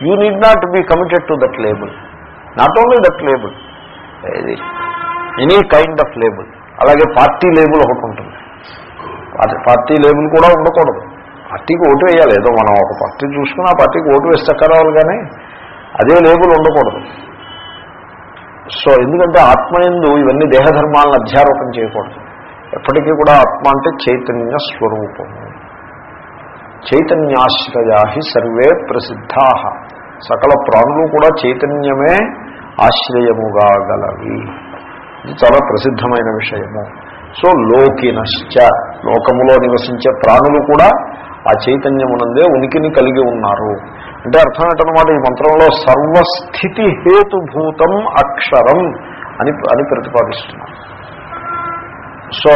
you need not be committed to that label not only that label ఇది ఎనీ కైండ్ ఆఫ్ లేబుల్ అలాగే పార్టీ లేబుల్ ఒకటి ఉంటుంది. పార్టీ- పార్టీ లేబుల్ కూడా ఉండకూడదు. పార్టీకి ఓటు వేయాలి. ఏదో మనం ఒక పార్టీ చూసుకుని ఆ పార్టీకి ఓటు వేస్తే రావాలి కానీ అదే లేబుల్ ఉండకూడదు. సో ఎందుకంటే ఆత్మయందు ఇవన్నీ దేహధర్మాలను అధ్యారోపణ చేయకూడదు. ఎప్పటికీ కూడా ఆత్మ అంటే చైతన్య స్వరూపము. చైతన్యాశ్రయా హి సర్వే ప్రసిద్ధా. సకల ప్రాణులు కూడా చైతన్యమే ఆశ్రయముగా గలవి. ఇది చాలా ప్రసిద్ధమైన విషయము సో లోకినశ్చ లోకములో నివసించే ప్రాణులు కూడా ఆ చైతన్యమునందే ఉనికిని కలిగి ఉన్నారు. అంటే అర్థం ఏంటనమాట ఈ మంత్రంలో సర్వస్థితి హేతుభూతం అక్షరం అని అని ప్రతిపాదిస్తున్నారు. సో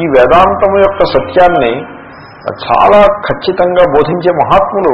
ఈ వేదాంతం యొక్క సత్యాన్ని చాలా ఖచ్చితంగా బోధించే మహాత్ములు